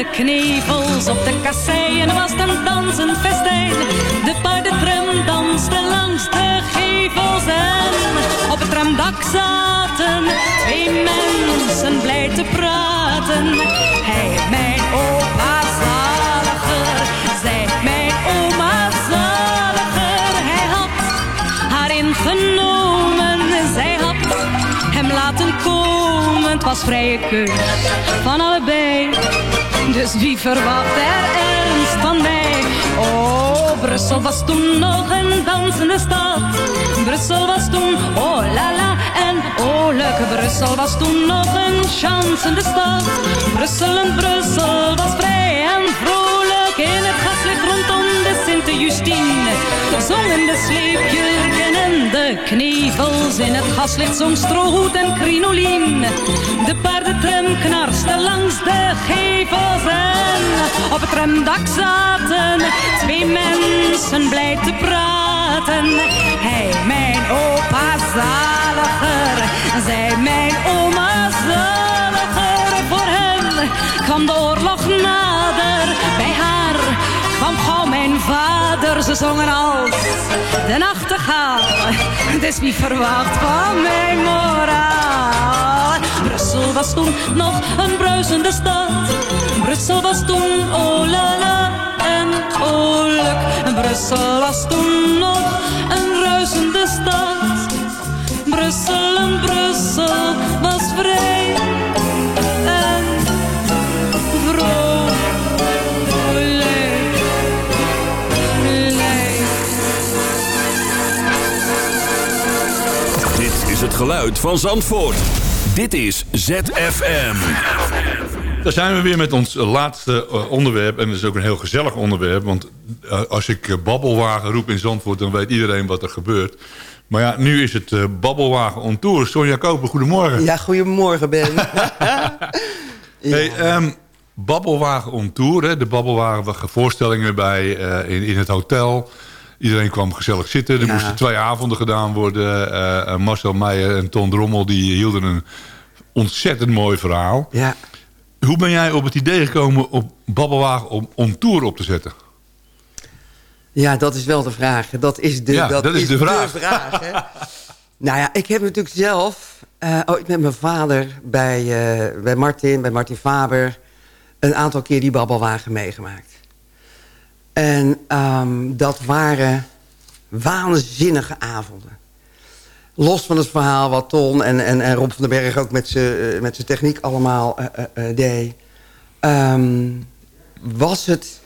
de knevels op de kasseien was het een dansend festijn. De paardentram danste langs de gevels en op het tramdak zaten twee mensen blij te praten. Hij, mijn opa zaliger, zij, mijn oma zaliger. Hij had haar ingenomen, zij had hem laten komen. Het was vrije keus van allebei. Dus wie verwacht er ernst van mij? Oh, Brussel was toen nog een dansende stad. Brussel was toen, oh la la en oh leuk. Brussel was toen nog een chansende stad. Brussel en Brussel was vrij en vrolijk in het gaslicht rondom de Sint-Justine. Zongen de sleepjurken en de knevels in het gaslicht zong strohoed en crinolien. De paardentram knarste langs de gevels en op het tramdak zaten twee mensen blij te praten. Hij, mijn opa zaliger, zij, mijn oma zaliger. Voor hem kwam de oorlog nader, Ze zongen als de nachtegaal, dus wie verwacht van mijn moraal. Brussel was toen nog een bruisende stad. Brussel was toen oh la la en oh. Brussel was toen nog een ruisende stad. Brussel en Brussel was vrij het geluid van Zandvoort. Dit is ZFM. Daar zijn we weer met ons laatste eh, onderwerp. En dat is ook een heel gezellig onderwerp. Want eh, als ik eh, babbelwagen roep in Zandvoort... dan weet iedereen wat er gebeurt. Maar ja, nu is het eh, babbelwagen on tour. Sonja Koper, goedemorgen. Ja, goedemorgen Ben. Hey, ehm, babbelwagen on tour. Hè? De babbelwagen, we voorstellingen bij eh, in, in het hotel. Iedereen kwam gezellig zitten. Er Ja. moesten twee avonden gedaan worden. Eh, eh, Marcel Meijer en Ton Drommel die hielden een ontzettend mooi verhaal. Ja. Hoe ben jij op het idee gekomen om babbelwagen om, om tour op te zetten? Ja, dat is wel de vraag. Dat is de, Ja, dat is de vraag. hè? nou ja, ik heb natuurlijk zelf... eh ooit met mijn vader bij, bij Martin, bij Martin Faber... een aantal keer die babbelwagen meegemaakt. En ehm, dat waren waanzinnige avonden. Los van het verhaal wat Ton en, en, en Rob van den Berg ook met zijn zijn techniek allemaal eh, eh, eh, deed... ehm, was het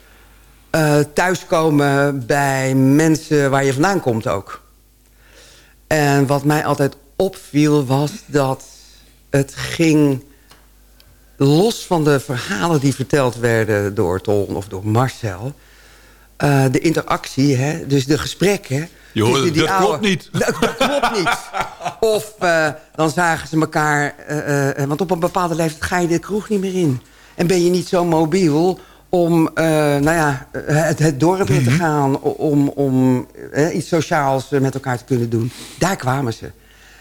eh, thuiskomen bij mensen waar je vandaan komt ook. En wat mij altijd opviel was dat het ging... los van de verhalen die verteld werden door Ton of door Marcel... eh, de interactie, hè, dus de gesprekken... Je die dat oude- klopt niet. dat, dat klopt niet. Of eh, dan zagen ze elkaar... eh, want op een bepaalde leeftijd ga je de kroeg niet meer in. En ben je niet zo mobiel om nou ja, het, het dorp in te Mhm. gaan... om, om iets sociaals met elkaar te kunnen doen. Daar kwamen ze.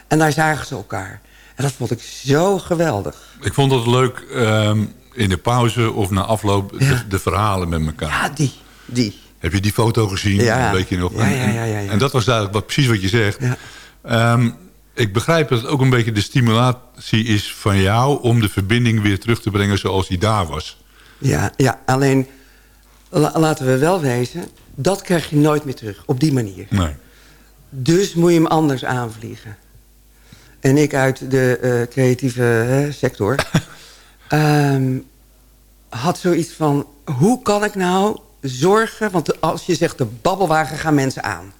En daar zagen ze elkaar. En dat vond ik zo geweldig. Ik vond het leuk ehm, in de pauze of na afloop de, de verhalen met elkaar. Ja, die. die. Heb je die foto gezien? Ja. Weet je nog? Ja, En- ja, ja. En dat was eigenlijk wat, precies wat je zegt. Ehm, ik begrijp dat het ook een beetje de stimulatie is van jou... om de verbinding weer terug te brengen zoals die daar was. Ja, ja alleen la- laten we wel wezen... dat krijg je nooit meer terug, op die manier. Nee. Dus moet je hem anders aanvliegen. En ik uit de eh, creatieve sector... ehm, had zoiets van... hoe kan ik nou zorgen... want als je zegt de babbelwagen gaan mensen aan.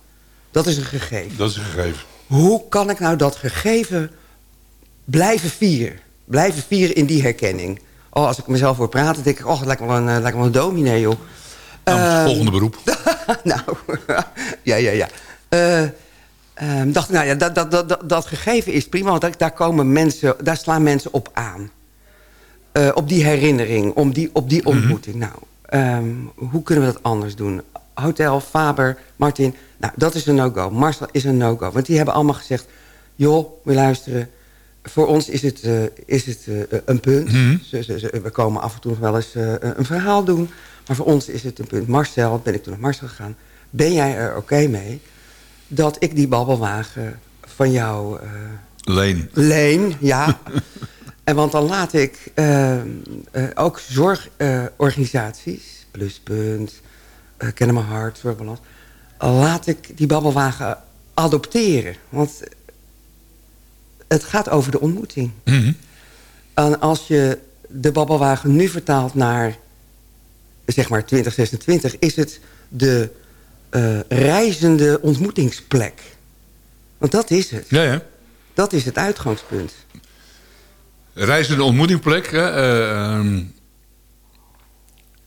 Dat is een gegeven. Dat is een gegeven. Hoe kan ik nou dat gegeven blijven vieren? Blijven vieren in die herkenning. Oh, als ik mezelf hoor praten, denk ik... oh, het lijkt me wel een, eh, lijkt wel een dominee, joh. Nou, Ehm, volgende beroep. nou, ja, ja, ja. Ehm, dacht, nou ja, dat, dat, dat, dat, gegeven is prima, want daar, daar komen mensen, daar slaan mensen op aan. Eh, op die herinnering, om die, op die ontmoeting. Nou, ehm, hoe kunnen we dat anders doen? Hotel, Faber, Martin, nou, dat is een no-go. Marcel is een no-go. Want die hebben allemaal gezegd... joh, we luisteren, voor ons is het, eh, is het eh, een punt. Mhm. We komen af en toe nog wel eens eh, een verhaal doen. Maar voor ons is het een punt. Marcel, ben ik toen naar Marcel gegaan. Ben jij er oké mee dat ik die babbelwagen van jou Leen. leen? Ja. en want dan laat ik eh, eh, ook zorgorganisaties, Pluspunt, uh, Kennen Mijn Hart, Zorgbalans... laat ik die babbelwagen adopteren. Want het gaat over de ontmoeting. Mhm. En als je de babbelwagen nu vertaalt naar zeg maar 2026... is het de eh, reizende ontmoetingsplek. Want dat is het. Ja, ja. Dat is het uitgangspunt. Reizende ontmoetingsplek. Hè? eh, ehm,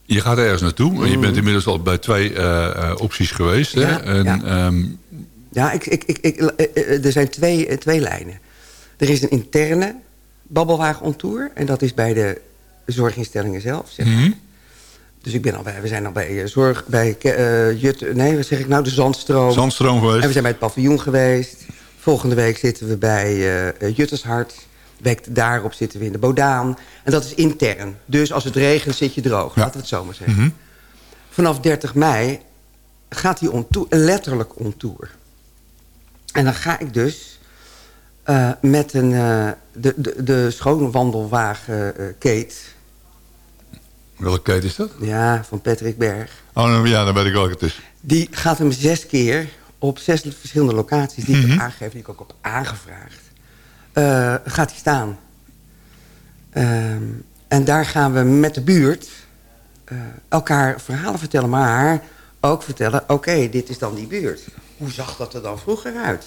je gaat ergens naartoe. en Je bent inmiddels al bij twee eh, eh, opties geweest. Hè? Mm. Ja, en, ja. ehm, Ja, ik, ik, ik, er zijn twee, twee lijnen. Er is een interne babbelwagen on tour. En dat is bij de zorginstellingen zelf. Zeg maar. mhm. Dus ik ben al bij, we zijn al bij zorg, bij Jut, nee, wat zeg ik nou, de Zandstroom. Zandstroom geweest. En we zijn bij het paviljoen geweest. Volgende week zitten we bij eh, Juttershart. Week daarop zitten we in de Bodaan. En dat is intern. Dus als het regent zit je droog. Laten we het zo maar zeggen. Mhm. Vanaf 30 mei gaat hij on tour, letterlijk on tour. En dan ga ik dus eh, met een, eh, de, de, de schone wandelwagen eh, Kate. Welke keten is dat? Ja, van Patrick Berg. Oh, nou, ja, dan weet ik welke het is. Die gaat hem zes keer op zes verschillende locaties... die ik Mhm. heb aangegeven, die ik ook heb aangevraagd... eh, gaat hij staan. Ehm, en daar gaan we met de buurt eh, elkaar verhalen vertellen... maar ook vertellen, oké, dit is dan die buurt. Hoe zag dat er dan vroeger uit?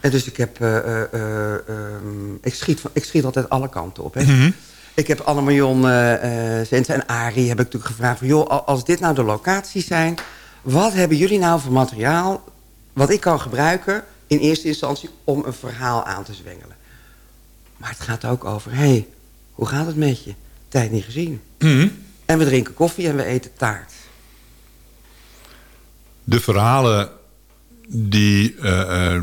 En dus ik heb... eh, eh, eh, ehm, ik, schiet, ik schiet altijd alle kanten op, hè. Mhm. Ik heb Anne-Marion en Arie heb ik natuurlijk gevraagd... Van, joh, al- als dit nou de locaties zijn... wat hebben jullie nou voor materiaal... wat ik kan gebruiken in eerste instantie... om een verhaal aan te zwengelen? Maar het gaat ook over... hé, hey, hoe gaat het met je? Tijd niet gezien. Mhm. En we drinken koffie en we eten taart. De verhalen die eh, eh,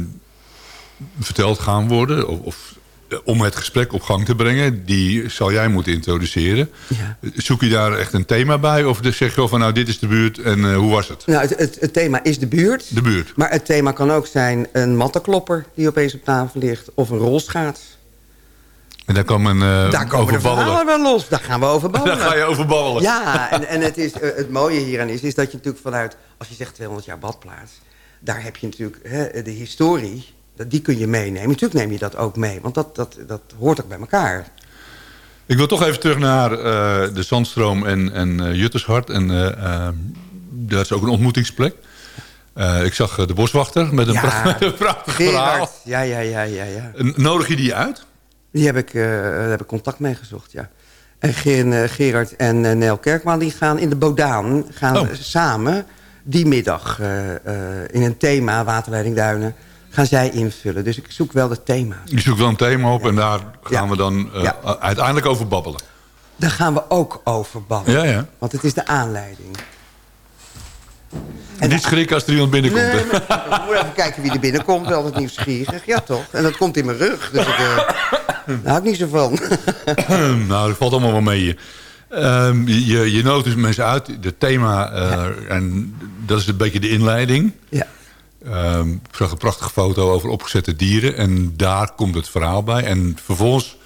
verteld gaan worden... of, of om het gesprek op gang te brengen... die zal jij moeten introduceren. Ja. Zoek je daar echt een thema bij? Of zeg je van nou, dit is de buurt en eh, hoe was het? Nou, het, het, het thema is de buurt. De buurt. Maar het thema kan ook zijn een mattenklopper... die opeens op tafel ligt. Of een rolschaats. En daar kan men eh Daar komen de verhalen wel los. Daar gaan we over babbelen. Daar ga je over babbelen. Ja, en, en het, is, eh, het mooie hieraan is, is dat je natuurlijk vanuit... als je zegt 200 jaar badplaats... daar heb je natuurlijk hè, de historie... die kun je meenemen. Natuurlijk neem je dat ook mee, want dat, dat, dat hoort ook bij elkaar. Ik wil toch even terug naar eh, de Zandstroom en, en eh, Juttershart. En eh, eh, dat is ook een ontmoetingsplek. Ik zag de boswachter met een, Ja, pra- met een prachtig verhaal. Ja, ja, ja, ja, ja. Nodig je die uit? Die heb ik, daar heb ik contact mee gezocht, ja. En Ger- Gerard en Nel Kerkman die gaan in de Bodaan... gaan Oh. samen die middag in een thema, Waterleiding Duinen... gaan zij invullen. Dus ik zoek wel de thema. Je zoekt wel een thema op en daar gaan we dan eh, uiteindelijk over babbelen. Daar gaan we ook over babbelen. Ja, ja. Want het is de aanleiding. En niet schrikken als er iemand binnenkomt. Nee, moeten even kijken wie er binnenkomt. Het nieuwsgierig. Ja, toch? En dat komt in mijn rug. Dus ik, eh, daar hou ik niet zo van. nou, dat valt allemaal wel mee hier. Ehm, je, je nodigt dus mensen uit. Het thema, eh, en dat is een beetje de inleiding. Ja. Ehm, ik zag een prachtige foto over opgezette dieren. En daar komt het verhaal bij. En vervolgens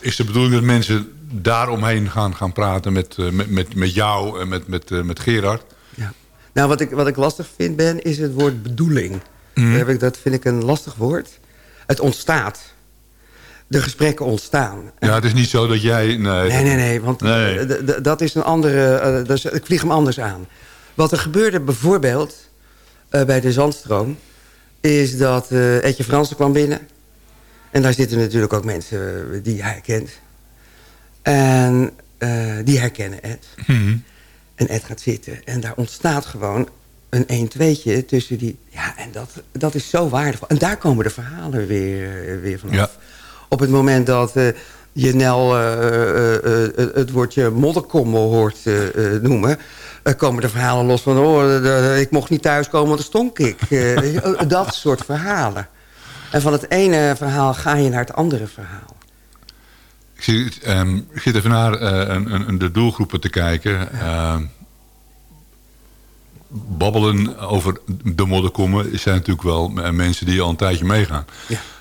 is de bedoeling dat mensen daaromheen gaan, gaan praten met, eh, met, met, met jou en met, met, eh, met Gerard. Nou, wat ik, wat ik lastig vind, Ben, is het woord bedoeling. Mhm. Heb ik, dat vind ik een lastig woord. Het ontstaat. De gesprekken ontstaan. Ja, het is niet zo dat jij... Nee, Nee, nee, nee, want Nee. dat is een andere... is- ik vlieg hem anders aan. Wat er gebeurde bijvoorbeeld eh, bij de Zandstroom... is dat eh Etje Fransen kwam binnen. En daar zitten natuurlijk ook mensen eh, die hij kent. En die herkennen Ed. Mhm. En Ed gaat zitten. En daar ontstaat gewoon een 1-2'tje tussen die... Ja, en dat, dat is zo waardevol. En daar komen de verhalen weer, weer vanaf. Ja. Op het moment dat eh, je Nel eh, het woordje modderkommel hoort noemen... eh, komen de verhalen los van... oh, de- de- ik mocht niet thuiskomen, want dan stonk ik. Eh, dat soort verhalen. En van het ene verhaal ga je naar het andere verhaal. Ik, zit, ik zit even naar eh, een, een, een- de doelgroepen te kijken. Ehm, babbelen over de modderkommen zijn natuurlijk wel eh, mensen die al een tijdje meegaan.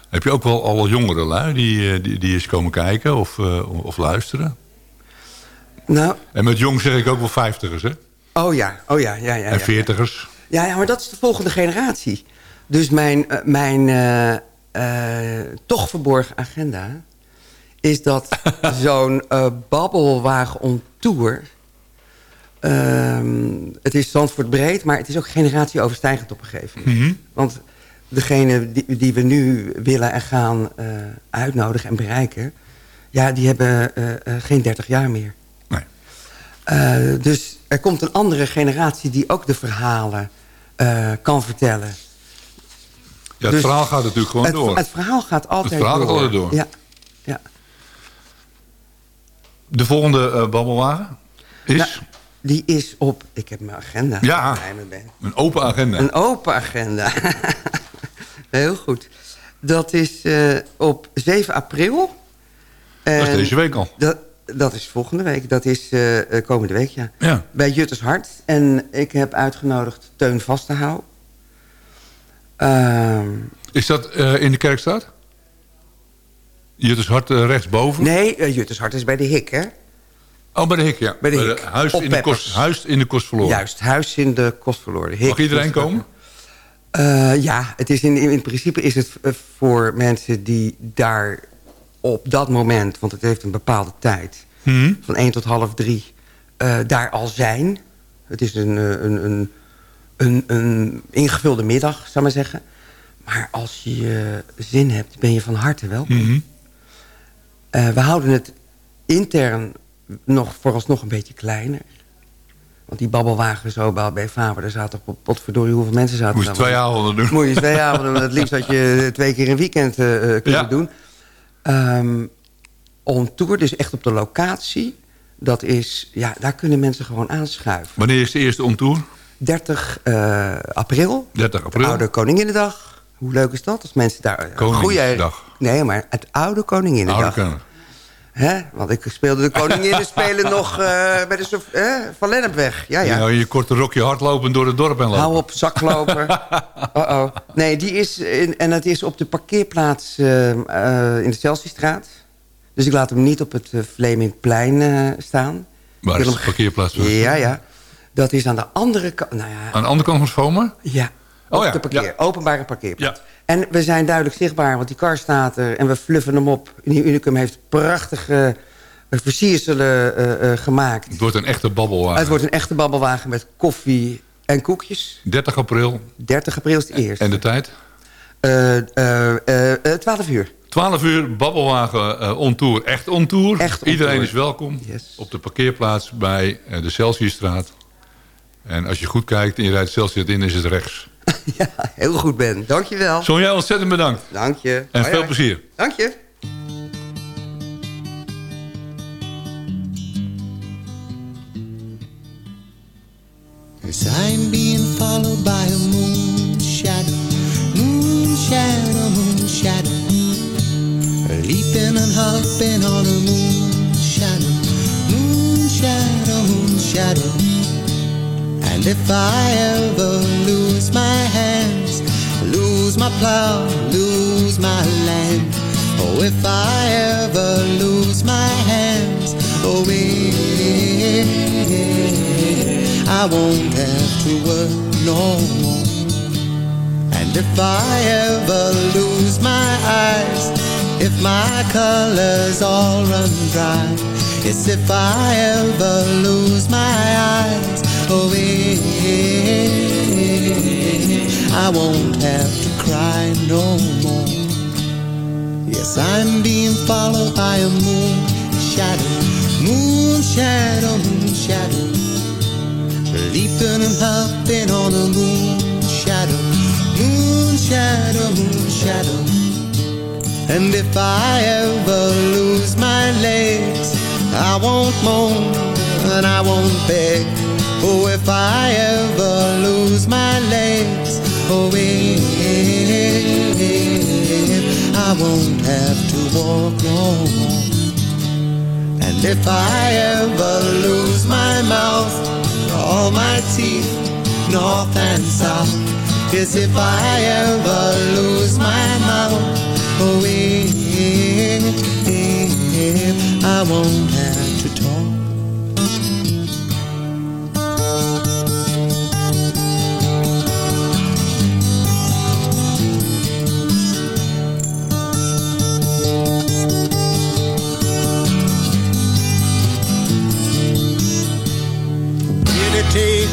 Heb je ook wel alle jongere lui die, eh, die, die eens komen kijken of, eh, of luisteren? Nou, En met jong zeg ik ook wel vijftigers, hè? Oh ja, oh ja, ja, ja. en veertigers. Ja, ja, maar dat is de volgende generatie. Dus mijn, eh, mijn eh, eh, toch verborgen agenda... is dat zo'n babbelwagen on tour... ehm, het is Zandvoort breed, maar het is ook generatieoverstijgend op een gegeven moment. Mhm. Want degene die, die we nu willen en gaan uitnodigen en bereiken... ja, die hebben geen 30 jaar meer. Eh, dus er komt een andere generatie die ook de verhalen eh, kan vertellen. Ja, het Dus verhaal gaat natuurlijk gewoon het, door. Het verhaal gaat altijd Het verhaal door. gaat altijd door. Ja. ja. De volgende eh, babbelwagen is Nou, die is op... Ik heb mijn agenda. Ja. een open agenda. Een open agenda. Heel goed. Dat is op 7 april. Dat is deze week al. Dat, dat is volgende week. Dat is eh, eh, komende week, ja. Ja. Bij Jutters Hart. En ik heb uitgenodigd Teun Vastenhouw. Ehm Is dat eh, in de Kerkstraat? Jutters Hart rechtsboven? nee, Jutters Hart is bij de Hik, hè? Oh, bij de Hik, ja. Bij de Hik. huis, Op in de kost, huis in de kost verloren. Juist, huis in de kostverloren. Hik. Mag iedereen komen? Ja, het is in, in principe is het voor mensen die daar op dat moment... want het heeft een bepaalde tijd, Mhm. van 1 tot half 3, eh, daar al zijn. Het is een, eh, een, een, een, een ingevulde middag, zou ik maar zeggen. Maar als je eh, zin hebt, ben je van harte welkom. Eh, we houden het intern nog vooralsnog een beetje kleiner. Want die babbelwagen zo bij, Faber, daar zaten op potverdorie hoeveel mensen zaten Moest daar? twee avonden doen. Moet je twee avonden doen. Het liefst had je twee keer een weekend eh, kunnen Ja. doen. Ehm on tour, dus echt op de locatie. Dat is, ja, daar kunnen mensen gewoon aanschuiven. Wanneer is de eerste omtoer? 30 eh, april, 30 april. de Oude Koninginnedag. Hoe leuk is dat? Als mensen daar... een Koningsdag. Nee, maar het Oude Koninginnedag. Oude. Hè? Want ik speelde de koninginnen spelen nog eh, bij de Sof- eh, Van Lennepweg. Ja, ja. Ja, in je korte rokje hardlopen door het dorp en lopen. Hou op, zakloper. Uh-oh. Nee, die is in, en het is op de parkeerplaats eh, eh, in de Celsiestraat. Dus ik laat hem niet op het uh, Vlemingplein eh, staan. Waar is de parkeerplaats? Ja, ja. Dat is aan de andere kant. Nou ja, Aan de andere kant van Schoma? ja. Oh op ja, de parkeer, ja. openbare parkeerplaats. En we zijn duidelijk zichtbaar, want die kar staat er... en we fluffen hem op. Nieuw Unicum heeft prachtige uh, versierselen uh, uh, gemaakt. Het wordt een echte babbelwagen. Het wordt een echte babbelwagen met koffie en koekjes. 30 april. 30 april is het eerst. En de tijd? Uh, 12 uur. 12 uur, babbelwagen on tour. Echt on tour. Echt on Iedereen tour. is welkom Yes. op de parkeerplaats bij de Celsiusstraat. En als je goed kijkt en je rijdt Celsius in, is het rechts. ja, heel goed Ben. Dankjewel. Sonja, ontzettend bedankt. Dank je. En Hoi, veel hoi. plezier. Dank je. As I'm being followed by a moon shadow, moon shadow, moon shadow, leaping and hopping on a moon shadow, moon shadow, moon shadow. And if I ever lose lose my plow, lose my land, oh, if I ever lose my hands, oh, yeah, I won't have to work no more. And if I ever lose my eyes, if my colors all run dry, yes, if I ever lose my eyes, oh, yeah, I won't have to cry no more. Yes, I'm being followed by a moon shadow, moon shadow, moon shadow. Leaping and hopping on a moon shadow, moon shadow, moon shadow. And if I ever lose my legs, I won't moan and I won't beg. Oh, if I ever lose my legs, oh, won't have to walk more. And if I ever lose my mouth, all my teeth, north and south. Yes, if I ever lose my mouth, oh, if I won't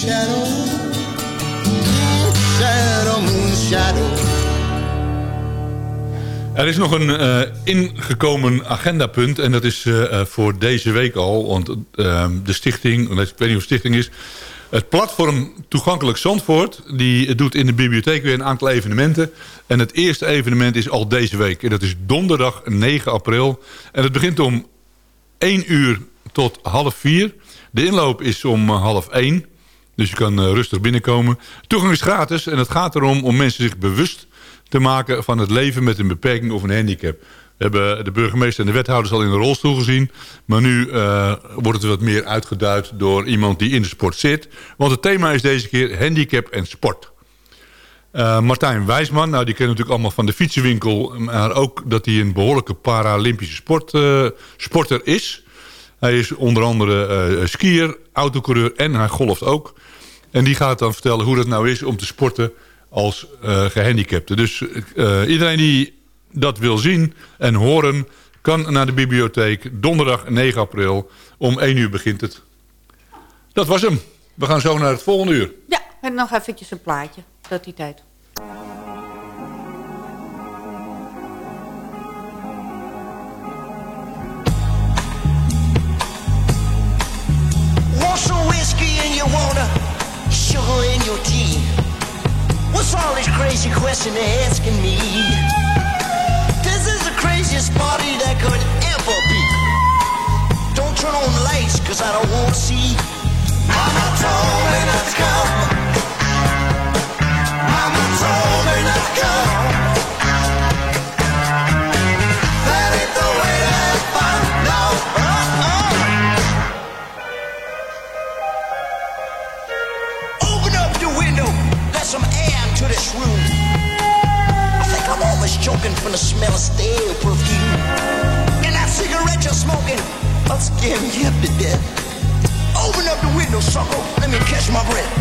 Shadow. Shadow, moon. Er is nog een eh, ingekomen agendapunt. En dat is eh, eh, voor deze week al. Want eh, de stichting, ik weet niet of stichting is. Het platform Toegankelijk Zandvoort. Die doet in de bibliotheek weer een aantal evenementen. En het eerste evenement is al deze week. En dat is donderdag 9 april. En het begint om 1 uur tot half 4. De inloop is om half 1. Dus je kan eh, rustig binnenkomen. Toegang is gratis. En het gaat erom om mensen zich bewust te maken van het leven met een beperking of een handicap. We hebben de burgemeester en de wethouders al in de rolstoel gezien. Maar nu eh, wordt het wat meer uitgeduid door iemand die in de sport zit. Want het thema is deze keer handicap en sport. Eh, Martijn Wijsman, nou, die kennen natuurlijk allemaal van de fietsenwinkel. Maar ook dat hij een behoorlijke Paralympische sport, sporter is. Hij is onder andere skier, autocoureur en hij golft ook. En die gaat dan vertellen hoe dat nou is om te sporten als eh gehandicapte. Dus eh, iedereen die dat wil zien en horen... kan naar de bibliotheek donderdag 9 april. Om 1 uur begint het. Dat was hem. We gaan zo naar het volgende uur. Ja, en nog eventjes een plaatje. Dat die tijd. Want some whiskey in your water, sugar in your tea. What's all this crazy question they're asking me? This is the craziest party that could ever be. Don't turn on the lights, cause I don't want to see. Mama told me not to choking from the smell of stale perfume. And that cigarette you're smoking, I'll scare me up to death. Open up the window, sucker, let me catch my breath.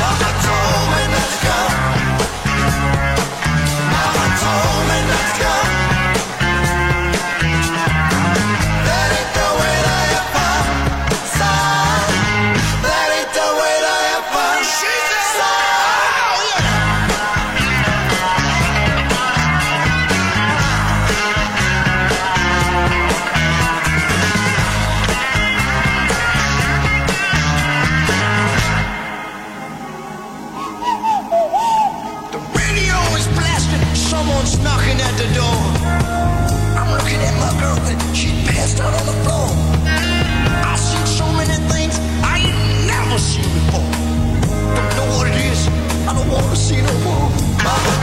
Mama told me not to come. Mama told me not to come.